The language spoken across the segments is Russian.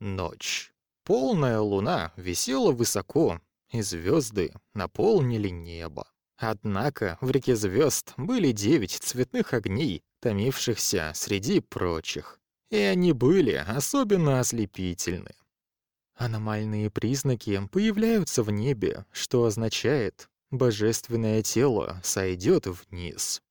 Ночь. Полная луна висела высоко, и звезды наполнили небо. Однако в реке звезд были девять цветных огней, томившихся среди прочих. И они были особенно ослепительны. Аномальные признаки появляются в небе, что означает, божественное тело сойдет вниз.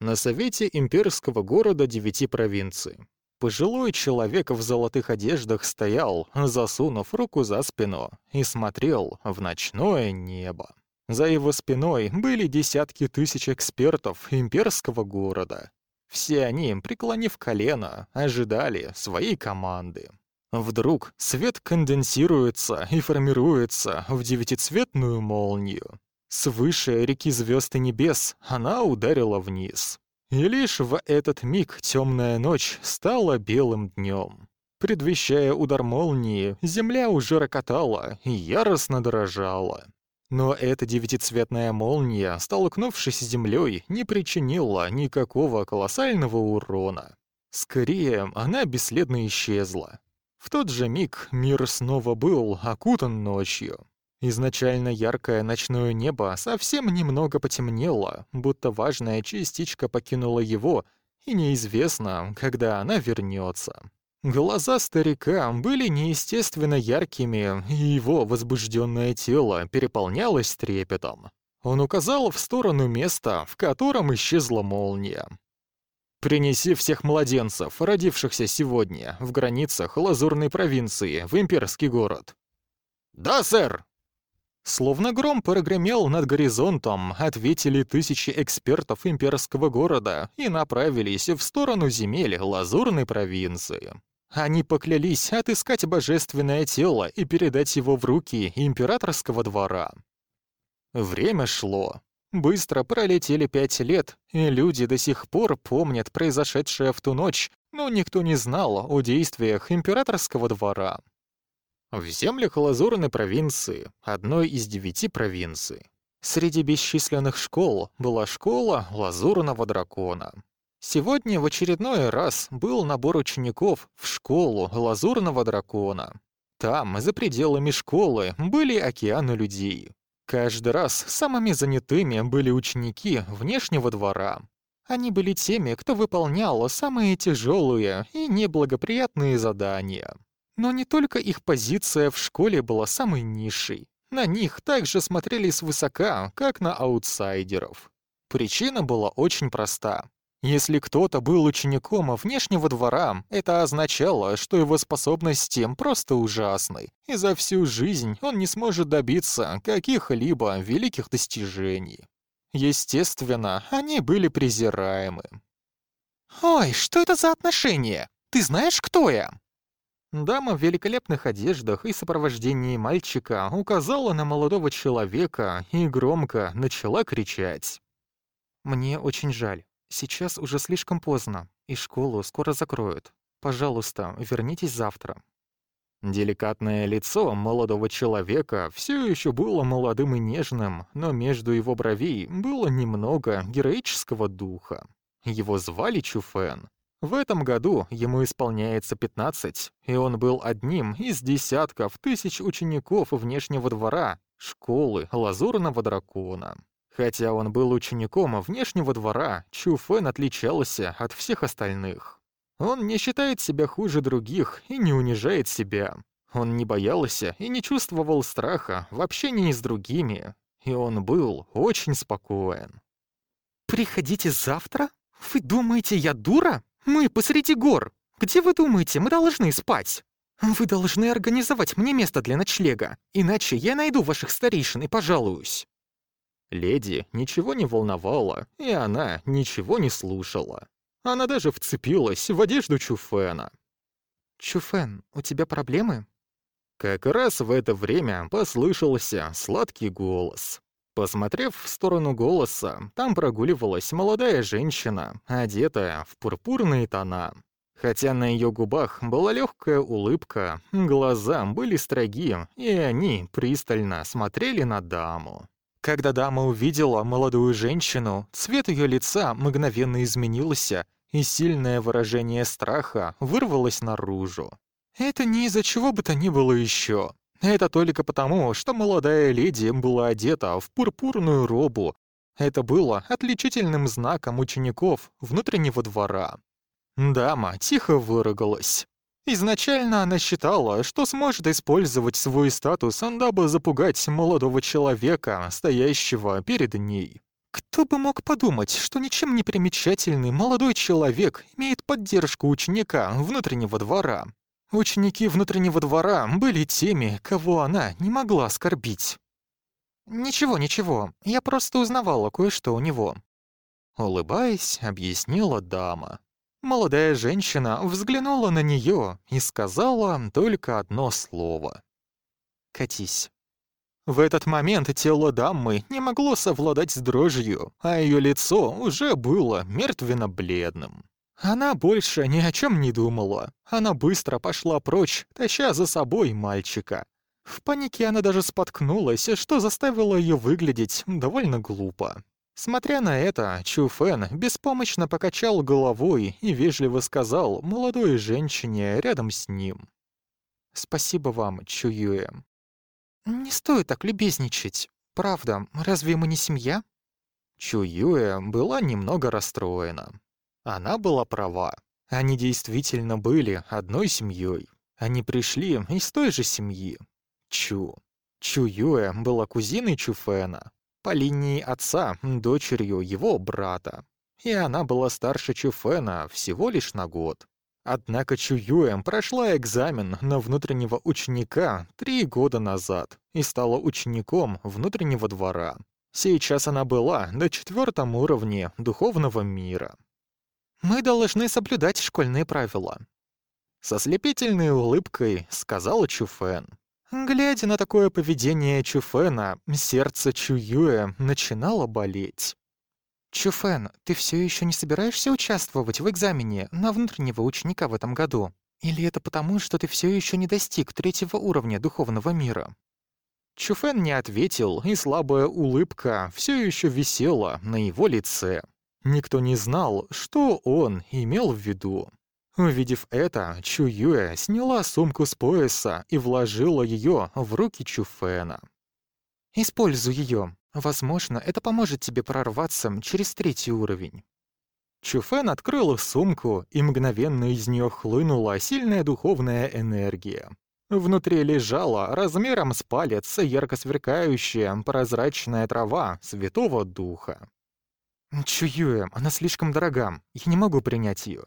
На совете имперского города девяти провинций пожилой человек в золотых одеждах стоял, засунув руку за спину, и смотрел в ночное небо. За его спиной были десятки тысяч экспертов имперского города. Все они, преклонив колено, ожидали своей команды. Вдруг свет конденсируется и формируется в девятицветную молнию. Свыше реки звезд и небес она ударила вниз. И лишь в этот миг темная ночь стала белым днем. Предвещая удар молнии, земля уже рокотала и яростно дрожала. Но эта девятицветная молния, столкнувшись с землей, не причинила никакого колоссального урона. Скорее, она бесследно исчезла. В тот же миг мир снова был окутан ночью. Изначально яркое ночное небо совсем немного потемнело, будто важная частичка покинула его, и неизвестно, когда она вернется. Глаза старика были неестественно яркими, и его возбужденное тело переполнялось трепетом. Он указал в сторону места, в котором исчезла молния. «Принеси всех младенцев, родившихся сегодня, в границах Лазурной провинции, в имперский город». «Да, сэр!» Словно гром прогремел над горизонтом, ответили тысячи экспертов имперского города и направились в сторону земель Лазурной провинции. Они поклялись отыскать божественное тело и передать его в руки императорского двора. Время шло. Быстро пролетели пять лет, и люди до сих пор помнят произошедшее в ту ночь, но никто не знал о действиях императорского двора. В землях Лазурной провинции, одной из девяти провинций, среди бесчисленных школ была школа Лазурного дракона. Сегодня в очередной раз был набор учеников в школу Лазурного дракона. Там, за пределами школы, были океаны людей. Каждый раз самыми занятыми были ученики внешнего двора. Они были теми, кто выполнял самые тяжелые и неблагоприятные задания. Но не только их позиция в школе была самой низшей. На них также смотрели свысока, как на аутсайдеров. Причина была очень проста. Если кто-то был учеником внешнего двора, это означало, что его способности просто ужасны, и за всю жизнь он не сможет добиться каких-либо великих достижений. Естественно, они были презираемы. «Ой, что это за отношения? Ты знаешь, кто я?» Дама в великолепных одеждах и сопровождении мальчика указала на молодого человека и громко начала кричать. «Мне очень жаль. Сейчас уже слишком поздно, и школу скоро закроют. Пожалуйста, вернитесь завтра». Деликатное лицо молодого человека все еще было молодым и нежным, но между его бровей было немного героического духа. Его звали Чуфен, в этом году ему исполняется 15, и он был одним из десятков тысяч учеников внешнего двора школы Лазурного дракона. Хотя он был учеником внешнего двора, Чу Фэн отличался от всех остальных. Он не считает себя хуже других и не унижает себя. Он не боялся и не чувствовал страха в общении с другими, и он был очень спокоен. «Приходите завтра? Вы думаете, я дура?» Мы посреди гор. Где вы думаете, мы должны спать? Вы должны организовать мне место для ночлега, иначе я найду ваших старейшин и пожалуюсь». Леди ничего не волновало, и она ничего не слушала. Она даже вцепилась в одежду Чуфена. «Чуфен, у тебя проблемы?» Как раз в это время послышался сладкий голос. Посмотрев в сторону голоса, там прогуливалась молодая женщина, одетая в пурпурные тона. Хотя на ее губах была легкая улыбка, глаза были строги, и они пристально смотрели на даму. Когда дама увидела молодую женщину, цвет ее лица мгновенно изменился, и сильное выражение страха вырвалось наружу. Это не из-за чего бы то ни было еще. Это только потому, что молодая леди была одета в пурпурную робу. Это было отличительным знаком учеников внутреннего двора. Дама тихо выругалась. Изначально она считала, что сможет использовать свой статус, дабы запугать молодого человека, стоящего перед ней. Кто бы мог подумать, что ничем не примечательный молодой человек имеет поддержку ученика внутреннего двора. Ученики внутреннего двора были теми, кого она не могла оскорбить. «Ничего, ничего, я просто узнавала кое-что у него». Улыбаясь, объяснила дама. Молодая женщина взглянула на нее и сказала только одно слово. «Катись». В этот момент тело дамы не могло совладать с дрожью, а ее лицо уже было мертвенно-бледным. Она больше ни о чем не думала. Она быстро пошла прочь, таща за собой мальчика. В панике она даже споткнулась, что заставило ее выглядеть довольно глупо. Смотря на это, Чу Фэн беспомощно покачал головой и вежливо сказал молодой женщине рядом с ним. «Спасибо вам, Чу Юэ». «Не стоит так любезничать. Правда, разве мы не семья?» Чу Юэ была немного расстроена. Она была права. Они действительно были одной семьей. Они пришли из той же семьи. Чу. Чу Юэ была кузиной Чу Фэна, по линии отца, дочерью его брата. И она была старше Чу Фэна всего лишь на год. Однако Чу Юэ прошла экзамен на внутреннего ученика три года назад и стала учеником внутреннего двора. Сейчас она была на четвертом уровне духовного мира. Мы должны соблюдать школьные правила». Со слепительной улыбкой сказал Чуфен. Глядя на такое поведение Чуфена, сердце Чуюэ начинало болеть. «Чуфен, ты все еще не собираешься участвовать в экзамене на внутреннего ученика в этом году? Или это потому, что ты все еще не достиг третьего уровня духовного мира?» Чуфен не ответил, и слабая улыбка все еще висела на его лице. Никто не знал, что он имел в виду. Увидев это, Чу Юэ сняла сумку с пояса и вложила ее в руки Чуфена. «Используй ее. Возможно, это поможет тебе прорваться через третий уровень». Чуфен открыл сумку, и мгновенно из нее хлынула сильная духовная энергия. Внутри лежала размером с палец ярко сверкающая прозрачная трава Святого Духа. «Чуюэ, она слишком дорога. Я не могу принять ее.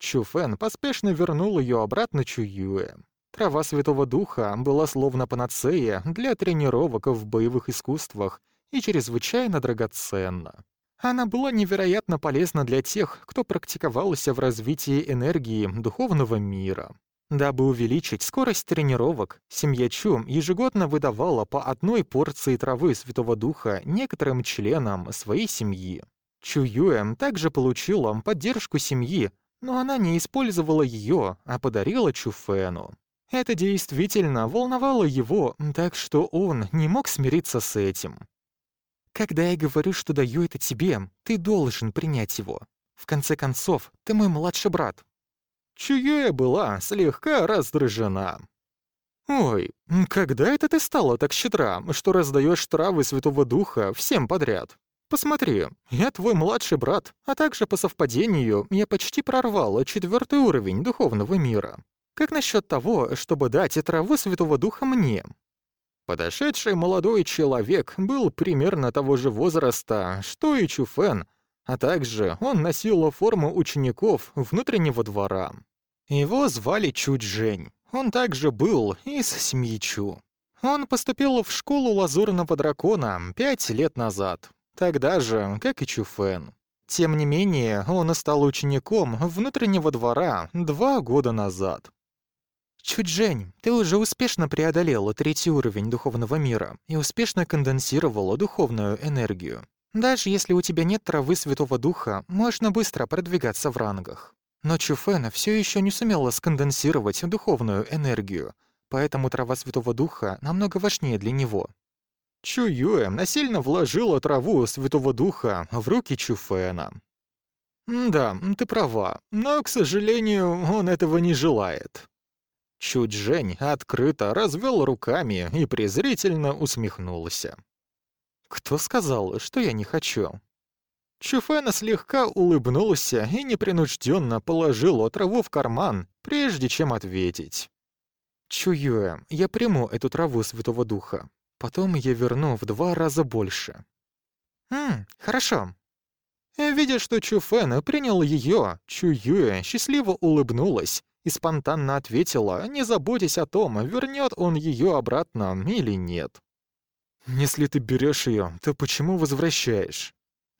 Чуфэн поспешно вернул ее обратно Чуюэ. Трава Святого Духа была словно панацея для тренировок в боевых искусствах и чрезвычайно драгоценна. Она была невероятно полезна для тех, кто практиковался в развитии энергии духовного мира. Дабы увеличить скорость тренировок, семья Чу ежегодно выдавала по одной порции травы Святого Духа некоторым членам своей семьи. Чу Юэм также получила поддержку семьи, но она не использовала ее, а подарила Чу Фэну. Это действительно волновало его, так что он не мог смириться с этим. «Когда я говорю, что даю это тебе, ты должен принять его. В конце концов, ты мой младший брат, Чуюя была слегка раздражена. «Ой, когда это ты стала так щедра, что раздаешь травы Святого Духа всем подряд? Посмотри, я твой младший брат, а также по совпадению я почти прорвала четвертый уровень духовного мира. Как насчет того, чтобы дать траву Святого Духа мне?» Подошедший молодой человек был примерно того же возраста, что и Чуфен, а также он носил форму учеников внутреннего двора. Его звали Чу Джень. Он также был из семьи Чу. Он поступил в школу Лазурного Дракона пять лет назад, тогда же, как и Чу Фэн. Тем не менее, он стал учеником внутреннего двора два года назад. Чуджень, ты уже успешно преодолела третий уровень духовного мира и успешно конденсировала духовную энергию. Даже если у тебя нет травы Святого Духа, можно быстро продвигаться в рангах. Но Чуфена все еще не сумела сконденсировать духовную энергию, поэтому трава Святого Духа намного важнее для него. Чу Юэ насильно вложила траву Святого Духа в руки Чуфена. «Да, ты права, но, к сожалению, он этого не желает». Чуть Жень открыто развел руками и презрительно усмехнулся. «Кто сказал, что я не хочу?» Чуфена слегка улыбнулся и непринужденно положил отраву в карман, прежде чем ответить. «Чуюэ, я приму эту траву Святого Духа. Потом я верну в два раза больше». «Ммм, хорошо». Видя, что Чуфен принял ее, Чуюэ счастливо улыбнулась и спонтанно ответила, не заботясь о том, вернет он ее обратно или нет. «Если ты берешь ее, то почему возвращаешь?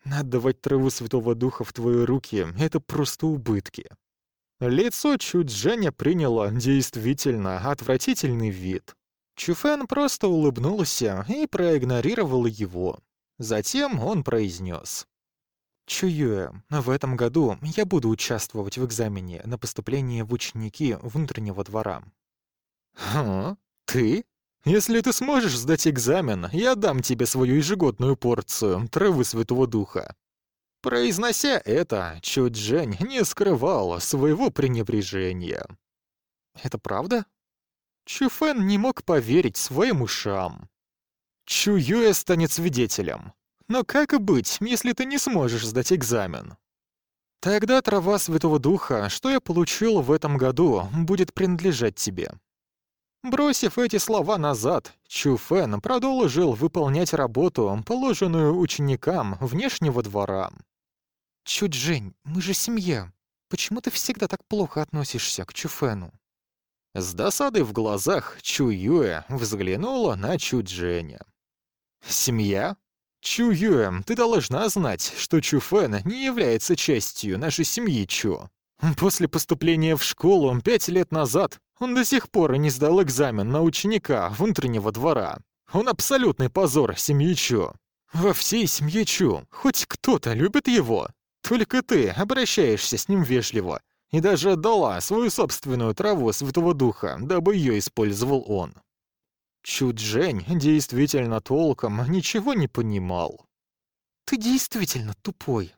Отдавать траву Святого Духа в твои руки — это просто убытки». Лицо Чудженя приняло действительно отвратительный вид. Чуфен просто улыбнулся и проигнорировал его. Затем он произнес. Чуюэ, в этом году я буду участвовать в экзамене на поступление в ученики внутреннего двора. Ха? Ты? Если ты сможешь сдать экзамен, я дам тебе свою ежегодную порцию травы Святого Духа. Произнося это, Чуджень не скрывал своего пренебрежения. Это правда? Чуфэн не мог поверить своим ушам. Чуюэ станет свидетелем. Но как быть, если ты не сможешь сдать экзамен? Тогда трава Святого Духа, что я получил в этом году, будет принадлежать тебе. Бросив эти слова назад, Чу Фэн продолжил выполнять работу, положенную ученикам внешнего двора. «Чуджень, мы же семья. Почему ты всегда так плохо относишься к Чуфену?» С досадой в глазах Чу Юэ взглянула на Чудженя. «Семья? Чу Юэм, ты должна знать, что Чу Фэн не является частью нашей семьи Чу. После поступления в школу пять лет назад он до сих пор не сдал экзамен на ученика внутреннего двора. Он абсолютный позор семьи Чу. Во всей семье Чу хоть кто-то любит его. Только ты обращаешься с ним вежливо и даже отдала свою собственную траву Святого Духа, дабы ее использовал он. Чуджень действительно толком ничего не понимал. «Ты действительно тупой».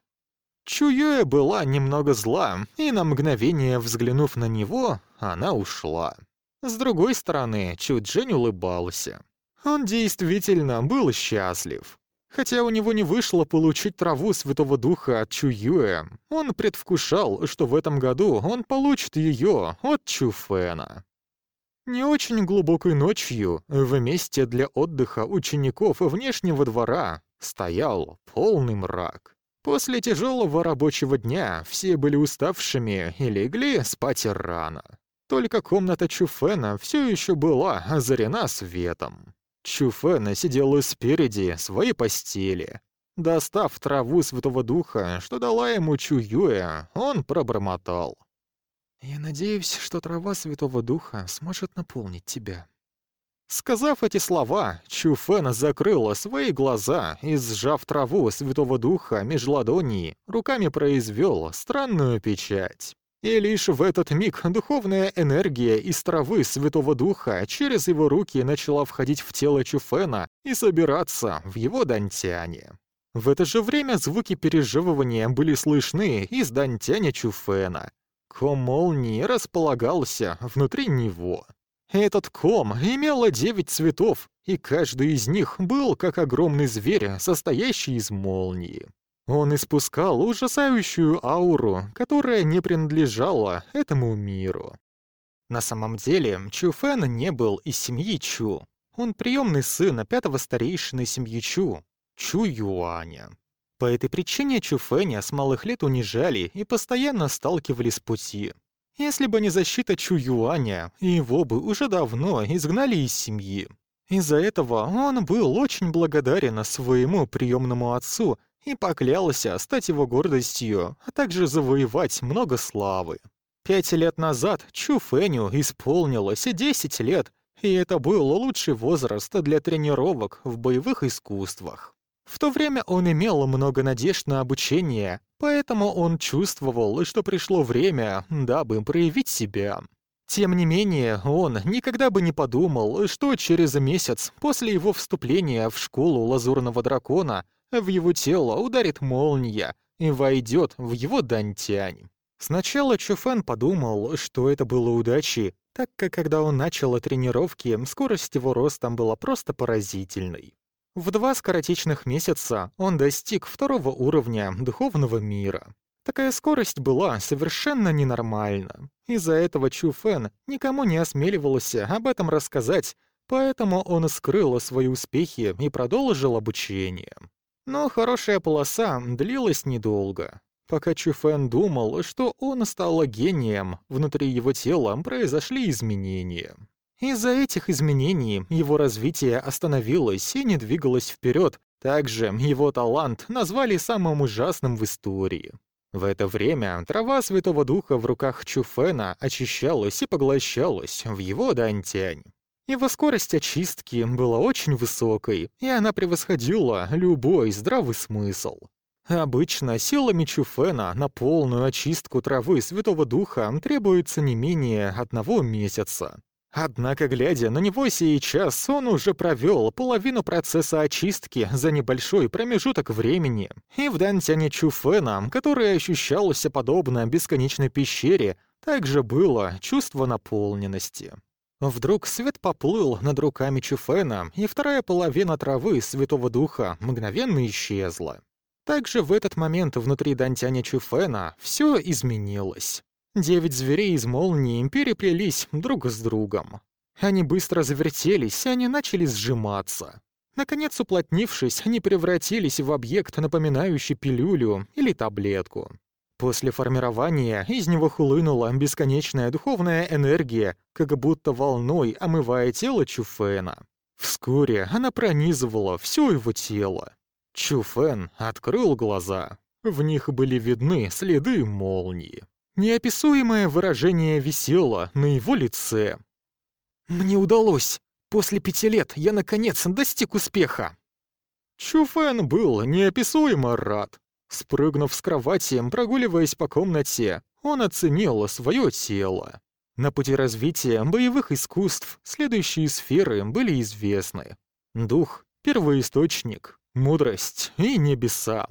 Чуюэ была немного зла, и на мгновение взглянув на него, она ушла. С другой стороны, Чуджень улыбался. Он действительно был счастлив. Хотя у него не вышло получить траву Святого Духа от Чуюэ, он предвкушал, что в этом году он получит ее от Чуфена. Не очень глубокой ночью в месте для отдыха учеников внешнего двора стоял полный мрак. После тяжелого рабочего дня все были уставшими и легли спать рано. Только комната Чуфена все еще была озарена светом. Чуфена сидела спереди своей постели. Достав траву Святого Духа, что дала ему Чуюэ, он пробормотал. «Я надеюсь, что трава Святого Духа сможет наполнить тебя». Сказав эти слова, Чуфен закрыла свои глаза и, сжав траву Святого Духа меж ладоней, руками произвел странную печать. И лишь в этот миг духовная энергия из травы Святого Духа через его руки начала входить в тело Чуфена и собираться в его дантяне. В это же время звуки переживания были слышны из дантяня Чуфена, Ком молнии располагался внутри него. Этот ком имел девять цветов, и каждый из них был как огромный зверь, состоящий из молнии. Он испускал ужасающую ауру, которая не принадлежала этому миру. На самом деле, Чу Фэн не был из семьи Чу. Он приемный сын пятого старейшины семьи Чу, Чу Юаня. По этой причине Чуфэня с малых лет унижали и постоянно сталкивали с пути. Если бы не защита Чу Юаня, его бы уже давно изгнали из семьи. Из-за этого он был очень благодарен своему приемному отцу и поклялся стать его гордостью, а также завоевать много славы. Пять лет назад Чу Фэню исполнилось 10 лет, и это был лучший возраст для тренировок в боевых искусствах. В то время он имел много надежд на обучение, поэтому он чувствовал, что пришло время, дабы проявить себя. Тем не менее, он никогда бы не подумал, что через месяц после его вступления в школу Лазурного Дракона в его тело ударит молния и войдет в его дантянь. Сначала Чуфэн подумал, что это было удачей, так как когда он начал тренировки, скорость его роста была просто поразительной. В два скоротечных месяца он достиг второго уровня духовного мира. Такая скорость была совершенно ненормальна. Из-за этого Чу Фэн никому не осмеливался об этом рассказать, поэтому он скрыл свои успехи и продолжил обучение. Но хорошая полоса длилась недолго. Пока Чу Фэн думал, что он стал гением, внутри его тела произошли изменения. Из-за этих изменений его развитие остановилось и не двигалось вперед. Также его талант назвали самым ужасным в истории. В это время трава Святого Духа в руках Чуфена очищалась и поглощалась в его дантянь. Его скорость очистки была очень высокой, и она превосходила любой здравый смысл. Обычно силами Чуфена на полную очистку травы Святого Духа требуется не менее одного месяца. Однако, глядя на него сейчас, он уже провел половину процесса очистки за небольшой промежуток времени. И в Дантяне Чуфена, который ощущался подобно бесконечной пещере, также было чувство наполненности. Вдруг свет поплыл над руками Чуфена, и вторая половина травы Святого Духа мгновенно исчезла. Также в этот момент внутри Дантяня Чуфена все изменилось. Девять зверей из молнии переплелись друг с другом. Они быстро завертелись, они начали сжиматься. Наконец, уплотнившись, они превратились в объект, напоминающий пилюлю или таблетку. После формирования из него хлынула бесконечная духовная энергия, как будто волной омывая тело Чуфена. Вскоре она пронизывала все его тело. Чуфен открыл глаза. В них были видны следы молнии. Неописуемое выражение висело на его лице. «Мне удалось! После пяти лет я, наконец, достиг успеха!» Чуфэн был неописуемо рад. Спрыгнув с кровати, прогуливаясь по комнате, он оценил свое тело. На пути развития боевых искусств следующие сферы были известны. Дух, первоисточник, мудрость и небеса.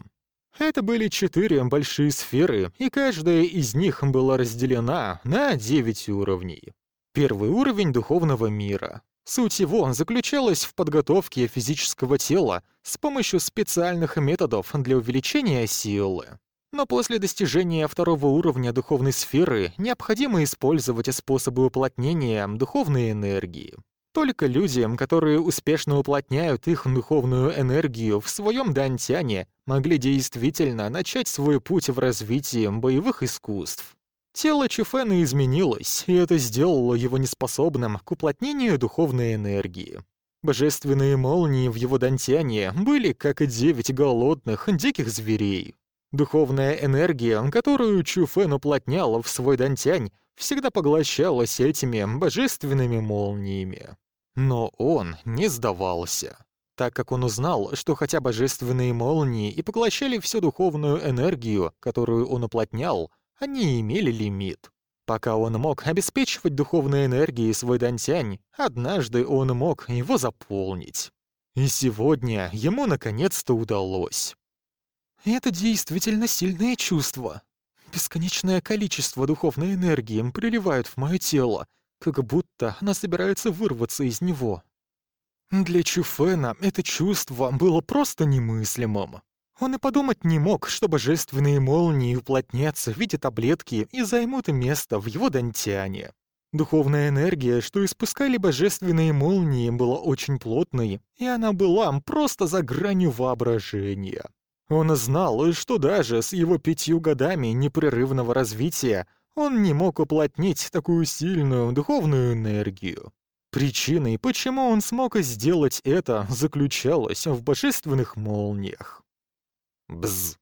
Это были четыре большие сферы, и каждая из них была разделена на девять уровней. Первый уровень духовного мира. Суть его заключалась в подготовке физического тела с помощью специальных методов для увеличения силы. Но после достижения второго уровня духовной сферы необходимо использовать способы уплотнения духовной энергии. Только люди, которые успешно уплотняют их духовную энергию в своем дантяне, могли действительно начать свой путь в развитии боевых искусств. Тело Чуфена изменилось, и это сделало его неспособным к уплотнению духовной энергии. Божественные молнии в его дантяне были как девять голодных, диких зверей. Духовная энергия, которую Чуфен уплотнял в свой дантянь, всегда поглощалась этими божественными молниями. Но он не сдавался, так как он узнал, что хотя божественные молнии и поглощали всю духовную энергию, которую он уплотнял, они имели лимит. Пока он мог обеспечивать духовной энергией свой дантянь, однажды он мог его заполнить. И сегодня ему наконец-то удалось. Это действительно сильное чувство. Бесконечное количество духовной энергии приливает в мое тело, как будто она собирается вырваться из него. Для Чуфена это чувство было просто немыслимым. Он и подумать не мог, что божественные молнии уплотнятся в виде таблетки и займут место в его дантиане. Духовная энергия, что испускали божественные молнии, была очень плотной, и она была просто за гранью воображения. Он знал, что даже с его пятью годами непрерывного развития он не мог уплотнить такую сильную духовную энергию. Причиной, почему он смог сделать это, заключалась в божественных молниях. Бз.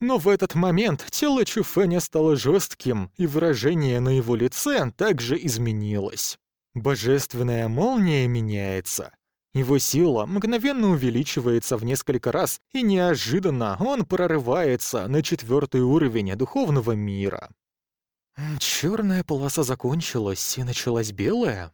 Но в этот момент тело Чуфеня стало жестким, и выражение на его лице также изменилось. Божественная молния меняется. Его сила мгновенно увеличивается в несколько раз, и неожиданно он прорывается на четвертый уровень духовного мира. Черная полоса закончилась, и началась белая.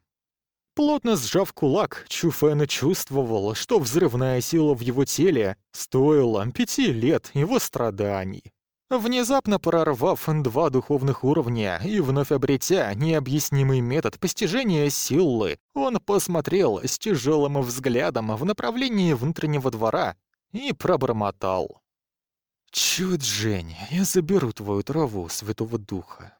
Плотно сжав кулак, Чуфэн чувствовал, что взрывная сила в его теле стоила пяти лет его страданий. Внезапно прорвав два духовных уровня и вновь обретя необъяснимый метод постижения силы, он посмотрел с тяжелым взглядом в направлении внутреннего двора и пробормотал. «Чуть, Жень, я заберу твою траву Святого Духа».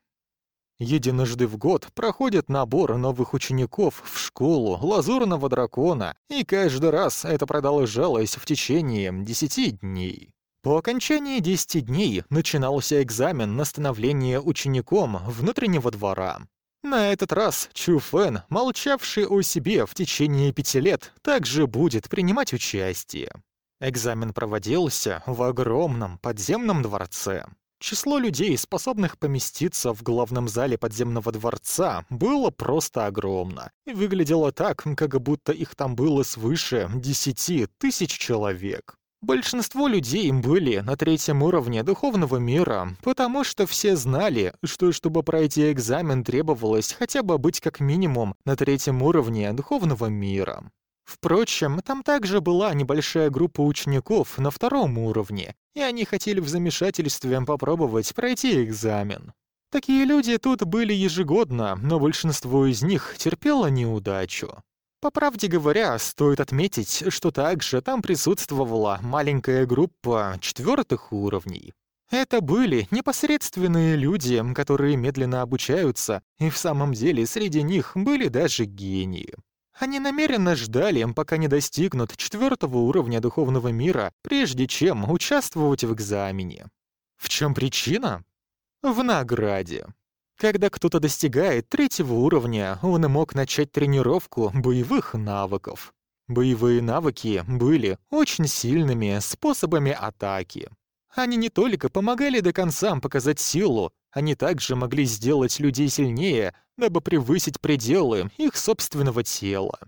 Единожды в год проходит набор новых учеников в школу Лазурного Дракона, и каждый раз это продолжалось в течение десяти дней. По окончании 10 дней начинался экзамен на становление учеником внутреннего двора. На этот раз Чу Фэн, молчавший о себе в течение пяти лет, также будет принимать участие. Экзамен проводился в огромном подземном дворце. Число людей, способных поместиться в главном зале подземного дворца, было просто огромно. И выглядело так, как будто их там было свыше 10 тысяч человек. Большинство людей были на третьем уровне духовного мира, потому что все знали, что чтобы пройти экзамен требовалось хотя бы быть как минимум на третьем уровне духовного мира. Впрочем, там также была небольшая группа учеников на втором уровне, и они хотели в замешательстве попробовать пройти экзамен. Такие люди тут были ежегодно, но большинство из них терпело неудачу. По правде говоря, стоит отметить, что также там присутствовала маленькая группа четвертых уровней. Это были непосредственные люди, которые медленно обучаются, и в самом деле среди них были даже гении. Они намеренно ждали, пока не достигнут четвертого уровня духовного мира, прежде чем участвовать в экзамене. В чем причина? В награде. Когда кто-то достигает третьего уровня, он мог начать тренировку боевых навыков. Боевые навыки были очень сильными способами атаки. Они не только помогали до конца показать силу, они также могли сделать людей сильнее, дабы превысить пределы их собственного тела.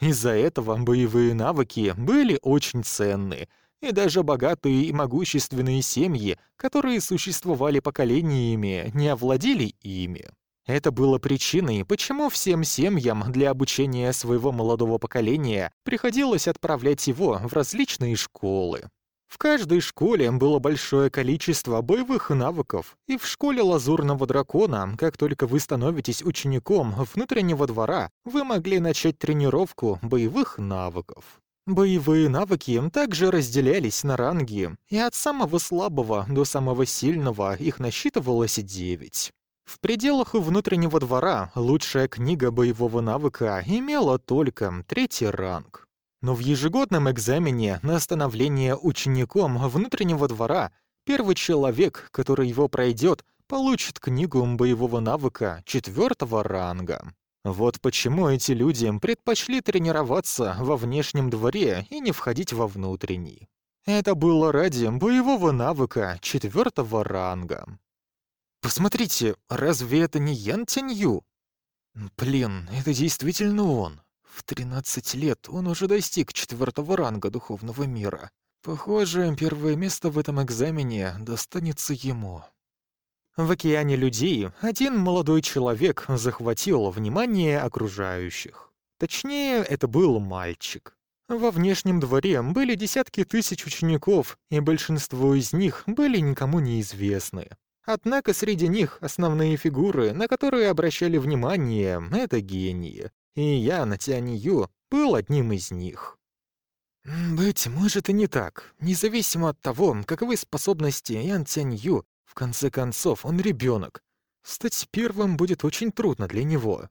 Из-за этого боевые навыки были очень ценны — и даже богатые и могущественные семьи, которые существовали поколениями, не овладели ими. Это было причиной, почему всем семьям для обучения своего молодого поколения приходилось отправлять его в различные школы. В каждой школе было большое количество боевых навыков, и в школе Лазурного Дракона, как только вы становитесь учеником внутреннего двора, вы могли начать тренировку боевых навыков. Боевые навыки также разделялись на ранги, и от самого слабого до самого сильного их насчитывалось девять. В пределах внутреннего двора лучшая книга боевого навыка имела только третий ранг. Но в ежегодном экзамене на становление учеником внутреннего двора первый человек, который его пройдет, получит книгу боевого навыка четвертого ранга. Вот почему эти люди предпочли тренироваться во внешнем дворе и не входить во внутренний. Это было ради боевого навыка четвертого ранга. Посмотрите, разве это не Ян Тянью? Блин, это действительно он. В 13 лет он уже достиг четвертого ранга духовного мира. Похоже, первое место в этом экзамене достанется ему. В океане людей один молодой человек захватил внимание окружающих. Точнее, это был мальчик. Во внешнем дворе были десятки тысяч учеников, и большинство из них были никому неизвестны. Однако среди них основные фигуры, на которые обращали внимание, — это гении. И я, Натянью, был одним из них. Быть может и не так. Независимо от того, каковы способности Ян Тянью, в конце концов, он ребенок. Стать первым будет очень трудно для него.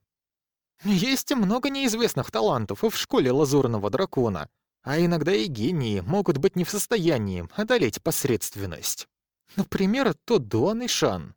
Есть много неизвестных талантов в школе Лазурного Дракона, а иногда и гении могут быть не в состоянии одолеть посредственность. Например, тот Дуан Ишан.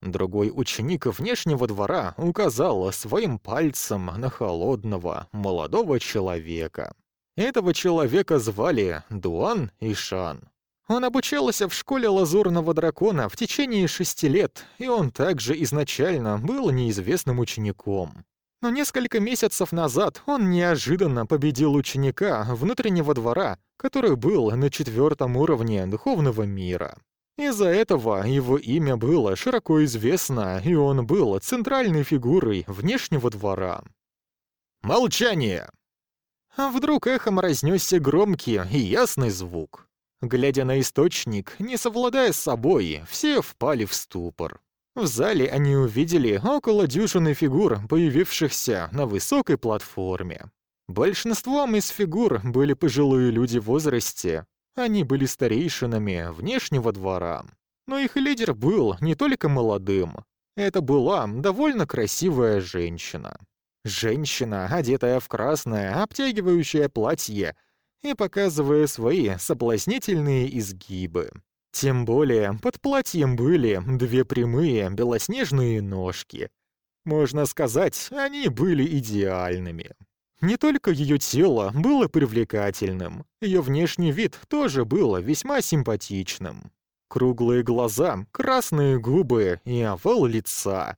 Другой ученик внешнего двора указал своим пальцем на холодного, молодого человека. Этого человека звали Дуан Ишан. Он обучался в школе Лазурного Дракона в течение шести лет, и он также изначально был неизвестным учеником. Но несколько месяцев назад он неожиданно победил ученика внутреннего двора, который был на четвертом уровне духовного мира. Из-за этого его имя было широко известно, и он был центральной фигурой внешнего двора. Молчание! А вдруг эхом разнесся громкий и ясный звук. Глядя на источник, не совладая с собой, все впали в ступор. В зале они увидели около дюжины фигур, появившихся на высокой платформе. Большинством из фигур были пожилые люди в возрасте. Они были старейшинами внешнего двора. Но их лидер был не только молодым. Это была довольно красивая женщина. Женщина, одетая в красное, обтягивающее платье и показывая свои соблазнительные изгибы. Тем более под платьем были две прямые белоснежные ножки. Можно сказать, они были идеальными. Не только ее тело было привлекательным, ее внешний вид тоже был весьма симпатичным. Круглые глаза, красные губы и овал лица.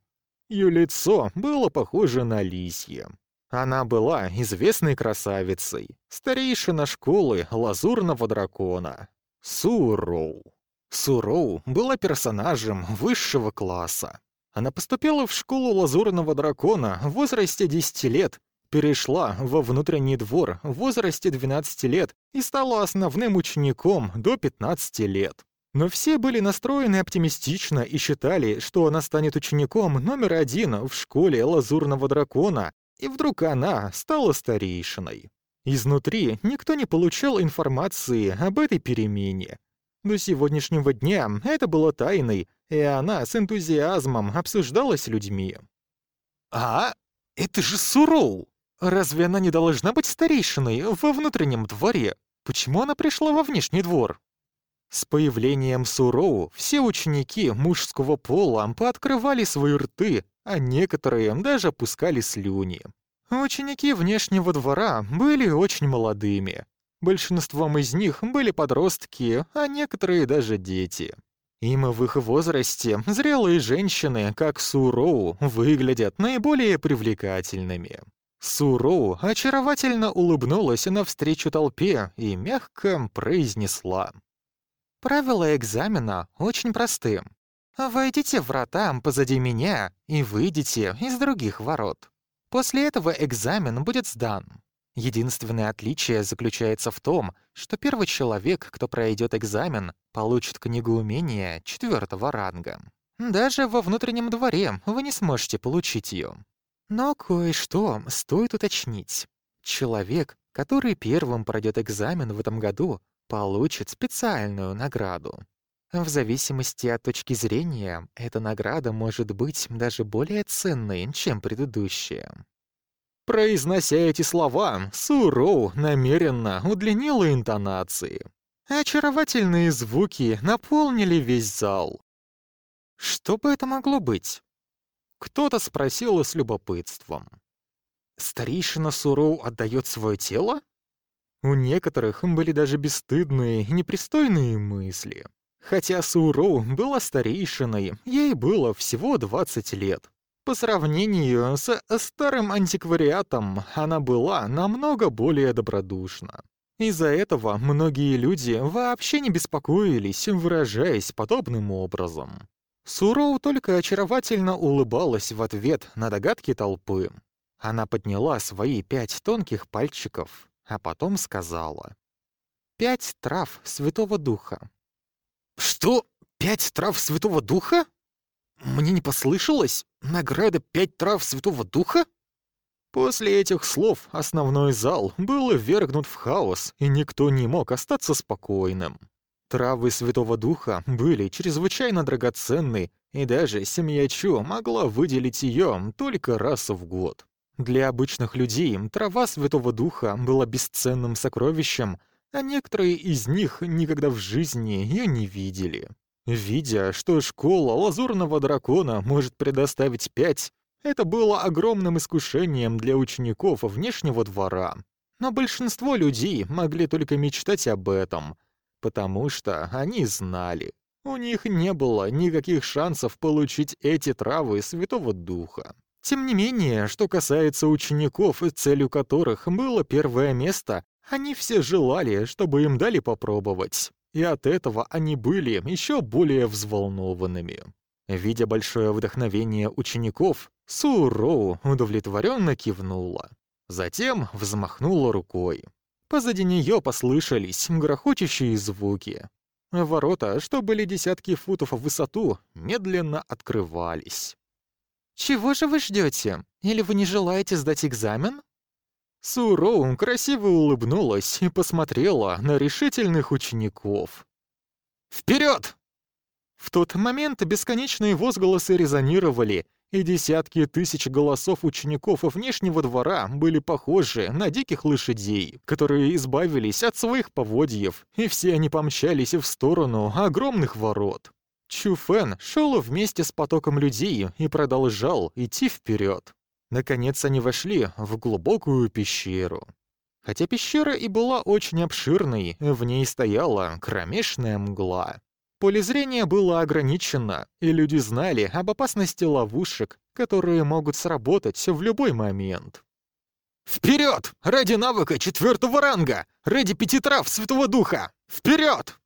Ее лицо было похоже на лисье. Она была известной красавицей, старейшина школы Лазурного Дракона. Суроу. Суроу была персонажем высшего класса. Она поступила в школу Лазурного Дракона в возрасте 10 лет, перешла во внутренний двор в возрасте 12 лет и стала основным учеником до 15 лет. Но все были настроены оптимистично и считали, что она станет учеником номер один в школе Лазурного Дракона, и вдруг она стала старейшиной. Изнутри никто не получал информации об этой перемене. До сегодняшнего дня это было тайной, и она с энтузиазмом обсуждалась людьми. «А? Это же Суроу! Разве она не должна быть старейшиной во внутреннем дворе? Почему она пришла во внешний двор?» С появлением Суроу все ученики мужского пола пооткрывали свои рты, а некоторые даже пускали слюни. Ученики внешнего двора были очень молодыми. Большинством из них были подростки, а некоторые даже дети. Им в их возрасте зрелые женщины, как Суроу, выглядят наиболее привлекательными. Суроу очаровательно улыбнулась навстречу толпе и мягко произнесла. Правила экзамена очень просты. Войдите в врата позади меня и выйдите из других ворот. После этого экзамен будет сдан. Единственное отличие заключается в том, что первый человек, кто пройдет экзамен, получит книгу умения четвертого ранга. Даже во внутреннем дворе вы не сможете получить ее. Но кое-что стоит уточнить. Человек, который первым пройдет экзамен в этом году, получит специальную награду. В зависимости от точки зрения, эта награда может быть даже более ценной, чем предыдущая. Произнося эти слова, Суроу намеренно удлинила интонации. Очаровательные звуки наполнили весь зал. Что бы это могло быть? Кто-то спросил с любопытством. Старейшина Суроу отдает свое тело? У некоторых были даже бесстыдные и непристойные мысли. Хотя Суроу была старейшиной, ей было всего 20 лет. По сравнению с старым антиквариатом, она была намного более добродушна. Из-за этого многие люди вообще не беспокоились, выражаясь подобным образом. Суроу только очаровательно улыбалась в ответ на догадки толпы. Она подняла свои пять тонких пальчиков а потом сказала. «Пять трав Святого Духа». «Что? Пять трав Святого Духа? Мне не послышалось? Награда пять трав Святого Духа?» После этих слов основной зал был ввергнут в хаос, и никто не мог остаться спокойным. Травы Святого Духа были чрезвычайно драгоценны, и даже семья Чу могла выделить ее только раз в год. Для обычных людей трава Святого Духа была бесценным сокровищем, а некоторые из них никогда в жизни ее не видели. Видя, что школа Лазурного Дракона может предоставить пять, это было огромным искушением для учеников внешнего двора. Но большинство людей могли только мечтать об этом, потому что они знали, у них не было никаких шансов получить эти травы Святого Духа. Тем не менее, что касается учеников, целью которых было первое место, они все желали, чтобы им дали попробовать. И от этого они были еще более взволнованными. Видя большое вдохновение учеников, Суроу удовлетворенно кивнула. Затем взмахнула рукой. Позади нее послышались грохочущие звуки. Ворота, что были десятки футов в высоту, медленно открывались. «Чего же вы ждете? Или вы не желаете сдать экзамен?» Суроу красиво улыбнулась и посмотрела на решительных учеников. «Вперед!» В тот момент бесконечные возгласы резонировали, и десятки тысяч голосов учеников внешнего двора были похожи на диких лошадей, которые избавились от своих поводьев, и все они помчались в сторону огромных ворот. Чуфен шел вместе с потоком людей и продолжал идти вперед. Наконец они вошли в глубокую пещеру. Хотя пещера и была очень обширной, в ней стояла кромешная мгла. Поле зрения было ограничено, и люди знали об опасности ловушек, которые могут сработать в любой момент. «Вперед! Ради навыка четвертого ранга! Ради пяти трав Святого Духа! Вперед!»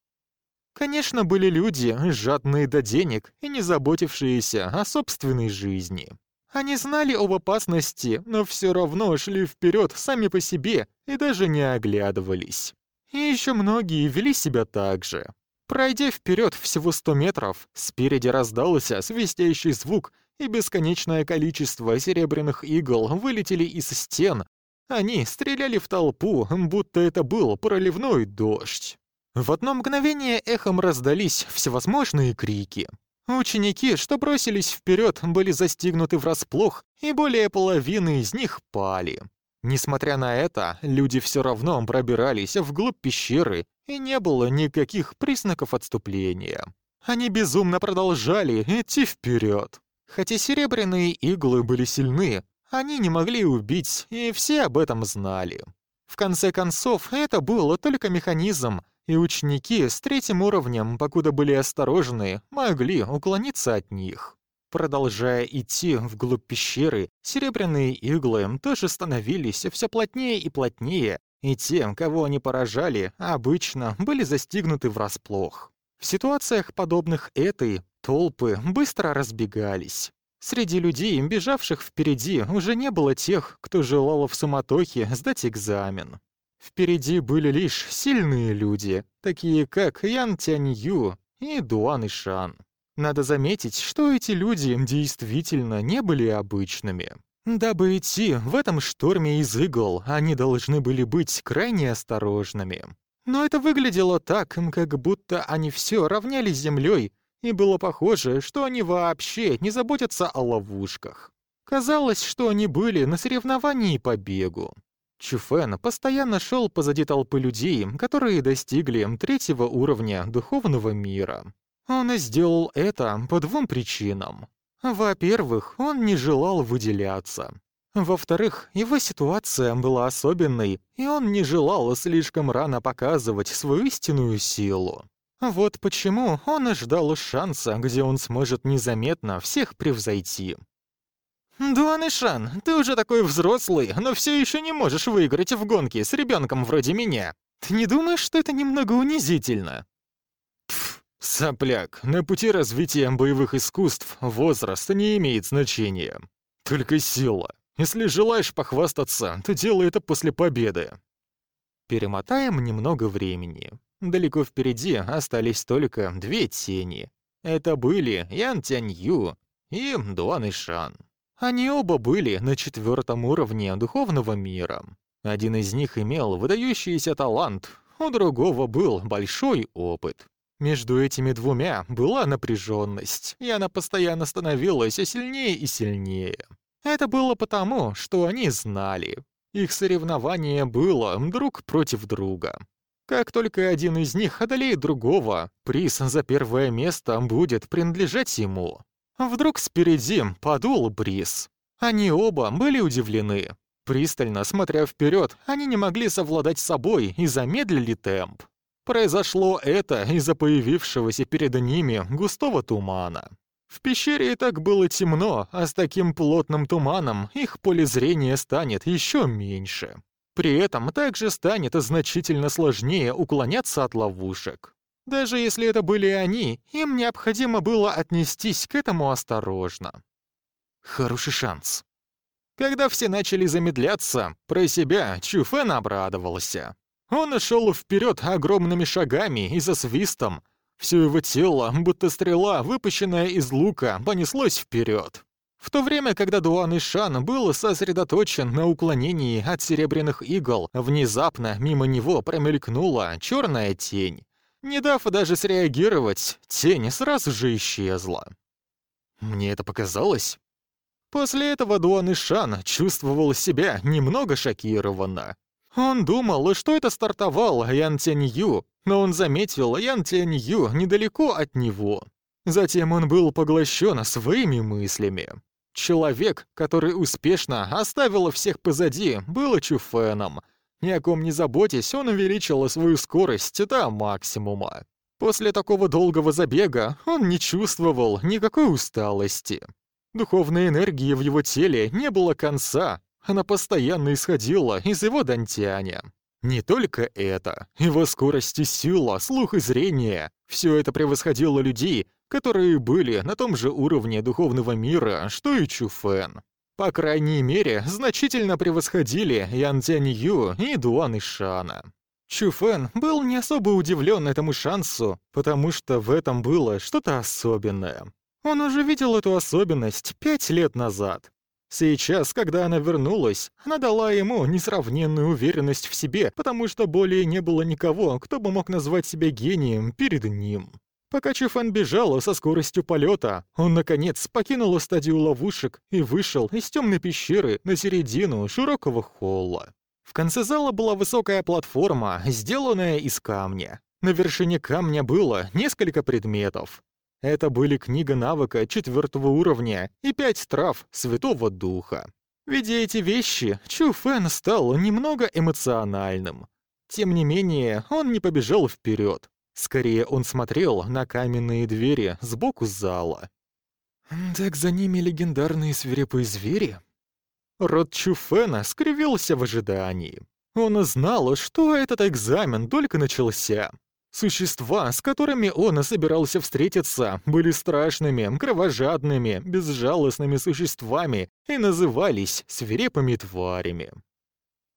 Конечно, были люди, жадные до денег и не заботившиеся о собственной жизни. Они знали об опасности, но все равно шли вперед сами по себе и даже не оглядывались. И еще многие вели себя так же. Пройдя вперед всего 100 метров, спереди раздался свистящий звук, и бесконечное количество серебряных игл вылетели из стен. Они стреляли в толпу, будто это был проливной дождь. В одно мгновение эхом раздались всевозможные крики. Ученики, что бросились вперед, были застигнуты врасплох, и более половины из них пали. Несмотря на это, люди все равно пробирались вглубь пещеры, и не было никаких признаков отступления. Они безумно продолжали идти вперед. Хотя серебряные иглы были сильны, они не могли убить, и все об этом знали. В конце концов, это был только механизм, и ученики с третьим уровнем, покуда были осторожны, могли уклониться от них. Продолжая идти вглубь пещеры, серебряные иглы тоже становились все плотнее и плотнее, и те, кого они поражали, обычно были застигнуты врасплох. В ситуациях, подобных этой, толпы быстро разбегались. Среди людей, бежавших впереди, уже не было тех, кто желал в суматохе сдать экзамен. Впереди были лишь сильные люди, такие как Ян Тянь Ю и Дуан Ишан. Надо заметить, что эти люди действительно не были обычными. Дабы идти в этом шторме из игл, они должны были быть крайне осторожными. Но это выглядело так, как будто они все равняли с землей, и было похоже, что они вообще не заботятся о ловушках. Казалось, что они были на соревновании по бегу. Чуфен постоянно шел позади толпы людей, которые достигли третьего уровня духовного мира. Он сделал это по двум причинам. Во-первых, он не желал выделяться. Во-вторых, его ситуация была особенной, и он не желал слишком рано показывать свою истинную силу. Вот почему он ждал шанса, где он сможет незаметно всех превзойти. «Дуанышан, ты уже такой взрослый, но все еще не можешь выиграть в гонке с ребенком вроде меня. Ты не думаешь, что это немного унизительно?» Сопляк, на пути развития боевых искусств возраст не имеет значения. Только сила. Если желаешь похвастаться, то делай это после победы. Перемотаем немного времени. Далеко впереди остались только две тени. Это были Ян Тянь Ю и Дуан Ишан. Они оба были на четвертом уровне духовного мира. Один из них имел выдающийся талант, у другого был большой опыт. Между этими двумя была напряженность, и она постоянно становилась сильнее и сильнее. Это было потому, что они знали. Их соревнование было друг против друга. Как только один из них одолеет другого, приз за первое место будет принадлежать ему. Вдруг спереди подул бриз. Они оба были удивлены. Пристально смотря вперед, они не могли совладать собой и замедлили темп. Произошло это из-за появившегося перед ними густого тумана. В пещере и так было темно, а с таким плотным туманом их поле зрения станет еще меньше. При этом также станет значительно сложнее уклоняться от ловушек. Даже если это были они, им необходимо было отнестись к этому осторожно. Хороший шанс. Когда все начали замедляться, про себя Чуфен обрадовался. Он шел вперед огромными шагами и за свистом. Все его тело, будто стрела, выпущенная из лука, понеслось вперед. В то время, когда Дуан Ишан был сосредоточен на уклонении от серебряных игл, внезапно мимо него промелькнула черная тень. Не дав даже среагировать, тень сразу же исчезла. Мне это показалось? После этого Дуан Ишан чувствовал себя немного шокированно. Он думал, что это стартовал Ян Ю, но он заметил Ян Ю недалеко от него. Затем он был поглощен своими мыслями. Человек, который успешно оставил всех позади, был Чуфеном. Ни о ком не заботясь, он увеличил свою скорость до максимума. После такого долгого забега он не чувствовал никакой усталости. Духовной энергии в его теле не было конца, она постоянно исходила из его дантяня. Не только это, его скорость и сила, слух и зрение — все это превосходило людей, которые были на том же уровне духовного мира, что и Чуфэн. По крайней мере, значительно превосходили Ян Тянь Ю и Дуан Ишана. Чуфэн был не особо удивлен этому шансу, потому что в этом было что-то особенное. Он уже видел эту особенность пять лет назад. Сейчас, когда она вернулась, она дала ему несравненную уверенность в себе, потому что более не было никого, кто бы мог назвать себя гением перед ним. Пока Чифан бежал со скоростью полета, он, наконец, покинул стадию ловушек и вышел из темной пещеры на середину широкого холла. В конце зала была высокая платформа, сделанная из камня. На вершине камня было несколько предметов. Это были книга навыка четвертого уровня и пять трав Святого Духа. Видя эти вещи, Чу Фэн стал немного эмоциональным. Тем не менее, он не побежал вперед. Скорее, он смотрел на каменные двери сбоку зала. «Так за ними легендарные свирепые звери?» Рот Чуфена скривился в ожидании. Он знал, что этот экзамен только начался. Существа, с которыми он собирался встретиться, были страшными, кровожадными, безжалостными существами и назывались свирепыми тварями.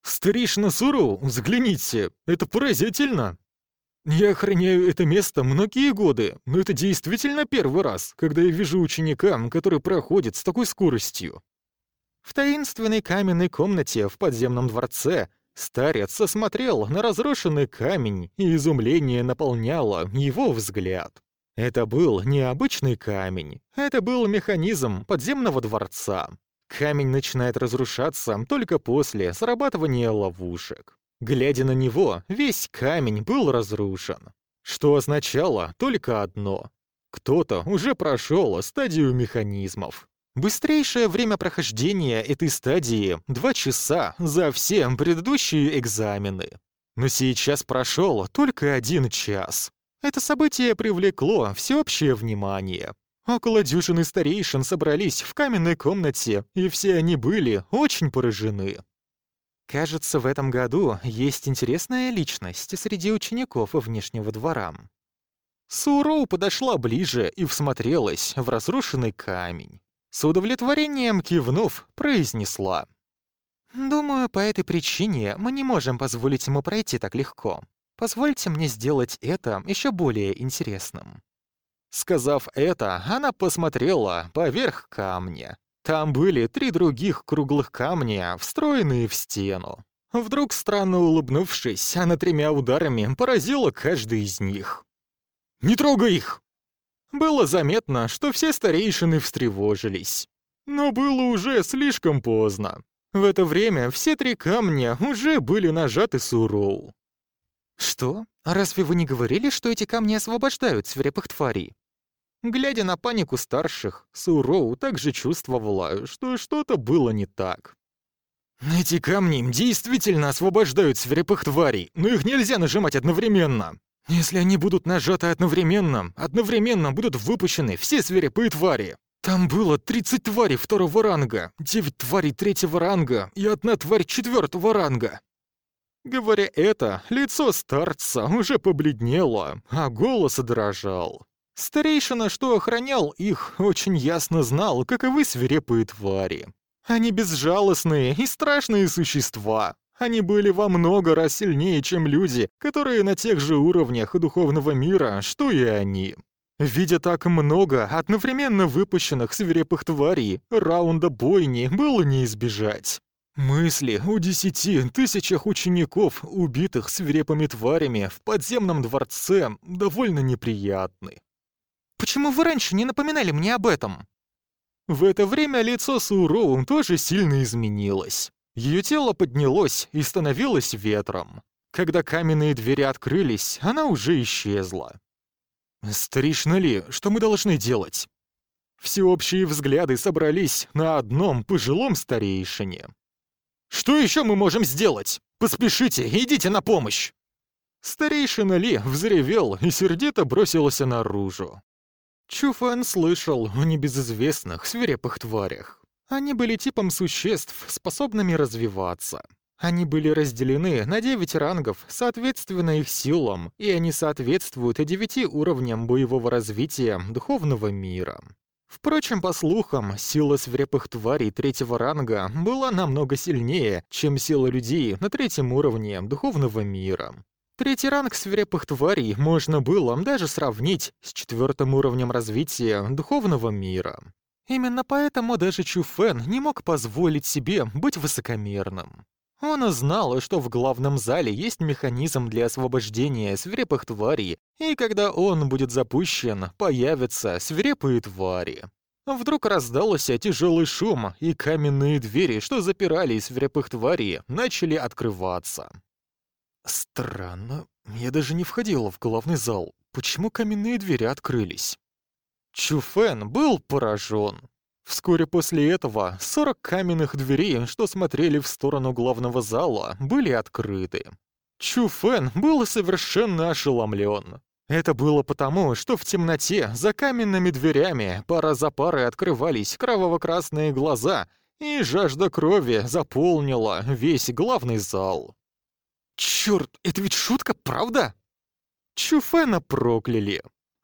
«Старейшина Суру, взгляните, это поразительно!» Я охраняю это место многие годы, но это действительно первый раз, когда я вижу ученика, который проходит с такой скоростью. В таинственной каменной комнате в подземном дворце старец осмотрел на разрушенный камень, и изумление наполняло его взгляд. Это был необычный камень, это был механизм подземного дворца. Камень начинает разрушаться только после срабатывания ловушек. Глядя на него, весь камень был разрушен. Что означало только одно. Кто-то уже прошел стадию механизмов. Быстрейшее время прохождения этой стадии — два часа за все предыдущие экзамены. Но сейчас прошел только один час. Это событие привлекло всеобщее внимание. Около дюжины старейшин собрались в каменной комнате, и все они были очень поражены. Кажется, в этом году есть интересная личность среди учеников внешнего двора. Суроу подошла ближе и всмотрелась в разрушенный камень. С удовлетворением кивнув, произнесла. «Думаю, по этой причине мы не можем позволить ему пройти так легко. Позвольте мне сделать это еще более интересным». Сказав это, она посмотрела поверх камня. Там были три других круглых камня, встроенные в стену. Вдруг, странно улыбнувшись, она тремя ударами поразила каждый из них. «Не трогай их!» Было заметно, что все старейшины встревожились. Но было уже слишком поздно. В это время все три камня уже были нажаты Суроу. «Что? А разве вы не говорили, что эти камни освобождают свирепых тварей?» Глядя на панику старших, Суроу также чувствовала, что что-то было не так. «Эти камни действительно освобождают свирепых тварей, но их нельзя нажимать одновременно. Если они будут нажаты одновременно, одновременно будут выпущены все свирепые твари. Там было 30 тварей второго ранга, 9 тварей третьего ранга и одна тварь четвертого ранга». Говоря это, лицо старца уже побледнело, а голос дрожал. Старейшина, что охранял их, очень ясно знал, каковы свирепые твари. Они безжалостные и страшные существа. Они были во много раз сильнее, чем люди, которые на тех же уровнях духовного мира, что и они. Видя так много одновременно выпущенных свирепых тварей, раунда бойни было не избежать. Мысли о десяти тысячах учеников, убитых свирепыми тварями в подземном дворце, довольно неприятны. «Почему вы раньше не напоминали мне об этом?» В это время лицо Суроу тоже сильно изменилось. Ее тело поднялось и становилось ветром. Когда каменные двери открылись, она уже исчезла. «Старишна ли, что мы должны делать?» Всеобщие взгляды собрались на одном пожилом старейшине. «Что еще мы можем сделать? Поспешите, идите на помощь!» Старейшина Ли взревел и сердито бросился наружу. Чуфан слышал о небезызвестных свирепых тварях. Они были типом существ, способными развиваться. Они были разделены на 9 рангов, соответственно их силам, и они соответствуют 9 уровням боевого развития духовного мира. Впрочем, по слухам, сила свирепых тварей третьего ранга была намного сильнее, чем сила людей на третьем уровне духовного мира. Третий ранг свирепых тварей можно было даже сравнить с четвертым уровнем развития духовного мира. Именно поэтому даже Чуфен не мог позволить себе быть высокомерным. Он знал, что в главном зале есть механизм для освобождения свирепых тварей, и когда он будет запущен, появятся свирепые твари. Вдруг раздался тяжелый шум, и каменные двери, что запирали свирепых тварей, начали открываться. Странно, я даже не входила в главный зал. Почему каменные двери открылись? Чуфен был поражен. Вскоре после этого 40 каменных дверей, что смотрели в сторону главного зала, были открыты. Чу Фэн был совершенно ошеломлен. Это было потому, что в темноте за каменными дверями пара за парой открывались кроваво-красные глаза, и жажда крови заполнила весь главный зал. Черт, это ведь шутка, правда? Чуфена прокляли.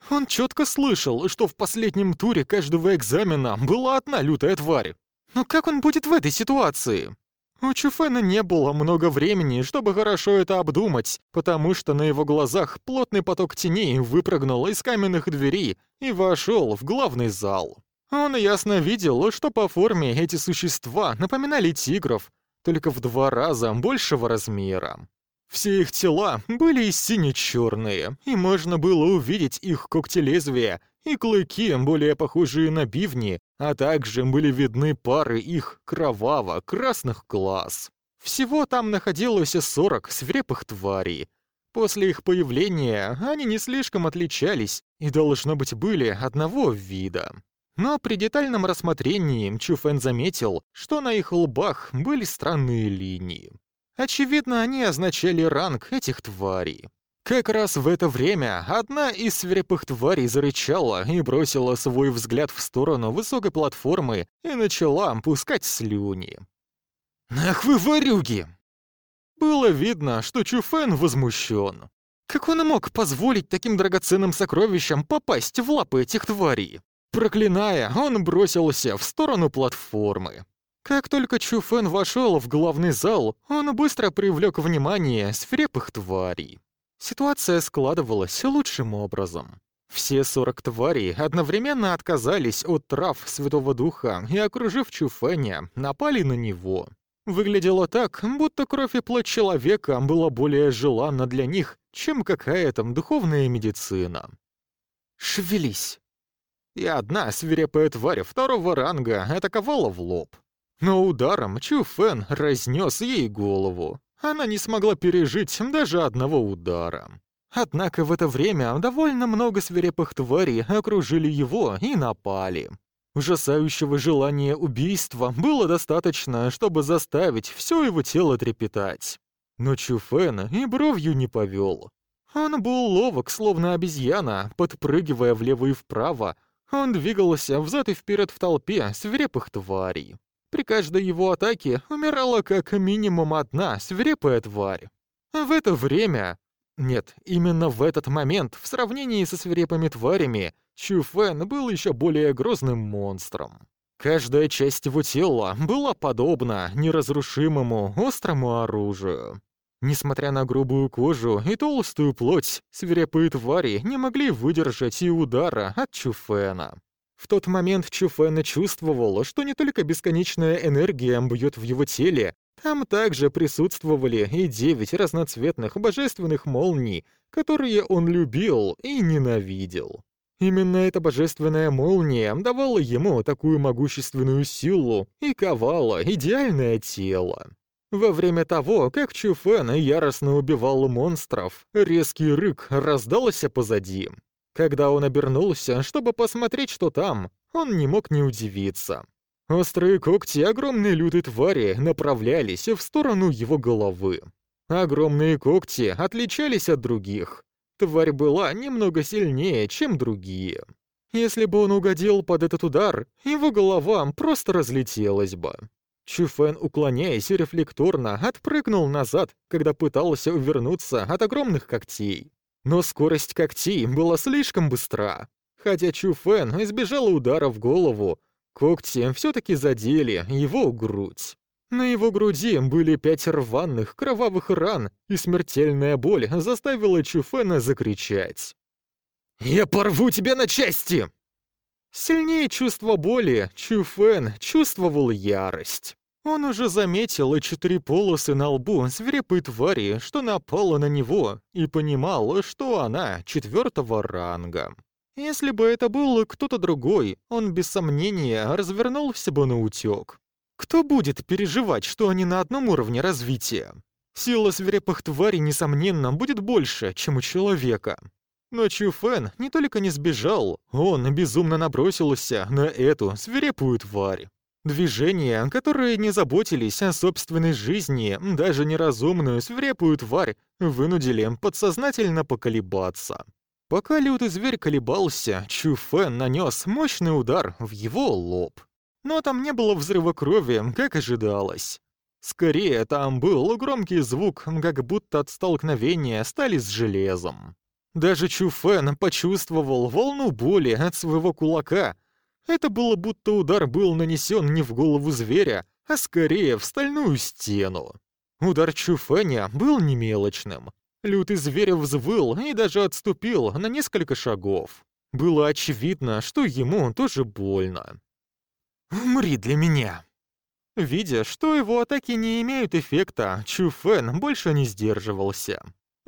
Он четко слышал, что в последнем туре каждого экзамена была одна лютая тварь. Но как он будет в этой ситуации? У Чуфена не было много времени, чтобы хорошо это обдумать, потому что на его глазах плотный поток теней выпрыгнул из каменных дверей и вошел в главный зал. Он ясно видел, что по форме эти существа напоминали тигров, только в два раза большего размера. Все их тела были сине-черные, и можно было увидеть их когти лезвия и клыки, более похожие на бивни, а также были видны пары их кроваво-красных глаз. Всего там находилось 40 свирепых тварей. После их появления они не слишком отличались и, должно быть, были одного вида. Но при детальном рассмотрении Чуфен заметил, что на их лбах были странные линии. Очевидно, они означали ранг этих тварей. Как раз в это время одна из свирепых тварей зарычала и бросила свой взгляд в сторону высокой платформы и начала пускать слюни. «Ах вы ворюги!» Было видно, что Чуфен возмущен. Как он мог позволить таким драгоценным сокровищам попасть в лапы этих тварей? Проклиная, он бросился в сторону платформы. Как только Чуфен вошел в главный зал, он быстро привлек внимание свирепых тварей. Ситуация складывалась лучшим образом. Все сорок тварей одновременно отказались от трав Святого Духа и, окружив Чуфеня, напали на него. Выглядело так, будто кровь и плоть человека была более желанна для них, чем какая-то духовная медицина. «Шевелись!» И одна свирепая тварь второго ранга атаковала в лоб. Но ударом Чу Фэн разнес ей голову. Она не смогла пережить даже одного удара. Однако в это время довольно много свирепых тварей окружили его и напали. Ужасающего желания убийства было достаточно, чтобы заставить все его тело трепетать. Но Чуфен и бровью не повел. Он был ловок, словно обезьяна, подпрыгивая влево и вправо. Он двигался взад и вперед в толпе свирепых тварей. При каждой его атаке умирала как минимум одна свирепая тварь. В это время... Нет, именно в этот момент, в сравнении со свирепыми тварями, Чу Фэн был еще более грозным монстром. Каждая часть его тела была подобна неразрушимому острому оружию. Несмотря на грубую кожу и толстую плоть, свирепые твари не могли выдержать и удара от Чуфена. В тот момент Чуфена чувствовал, что не только бесконечная энергия бьет в его теле, там также присутствовали и девять разноцветных божественных молний, которые он любил и ненавидел. Именно эта божественная молния давала ему такую могущественную силу и ковала идеальное тело. Во время того, как Чуфен яростно убивал монстров, резкий рык раздался позади. Когда он обернулся, чтобы посмотреть, что там, он не мог не удивиться. Острые когти огромной лютой твари направлялись в сторону его головы. Огромные когти отличались от других. Тварь была немного сильнее, чем другие. Если бы он угодил под этот удар, его голова просто разлетелась бы. Чуфен, уклоняясь рефлекторно, отпрыгнул назад, когда пытался увернуться от огромных когтей. Но скорость когтей была слишком быстра. Хотя Чуфен избежал удара в голову, когти все-таки задели его грудь. На его груди были пять рваных, кровавых ран, и смертельная боль заставила Чуфена закричать. «Я порву тебя на части!» Сильнее чувства боли Чуфен чувствовал ярость. Он уже заметил четыре полосы на лбу свирепой твари, что напала на него, и понимал, что она четвертого ранга. Если бы это был кто-то другой, он без сомнения развернулся бы на утёк. Кто будет переживать, что они на одном уровне развития? Сила свирепых тварей, несомненно, будет больше, чем у человека. Но Чуфен не только не сбежал, он безумно набросился на эту свирепую тварь. Движения, которые не заботились о собственной жизни, даже неразумную свирепую тварь, вынудили подсознательно поколебаться. Пока лютый зверь колебался, Чуфен нанес мощный удар в его лоб. Но там не было взрыва крови, как ожидалось. Скорее, там был громкий звук, как будто от столкновения стали с железом. Даже Чуфен почувствовал волну боли от своего кулака — это было будто удар был нанесен не в голову зверя, а скорее в стальную стену. Удар Чуфеня был немелочным. Лютый зверь взвыл и даже отступил на несколько шагов. Было очевидно, что ему тоже больно. «Умри для меня!» Видя, что его атаки не имеют эффекта, Чуфен больше не сдерживался.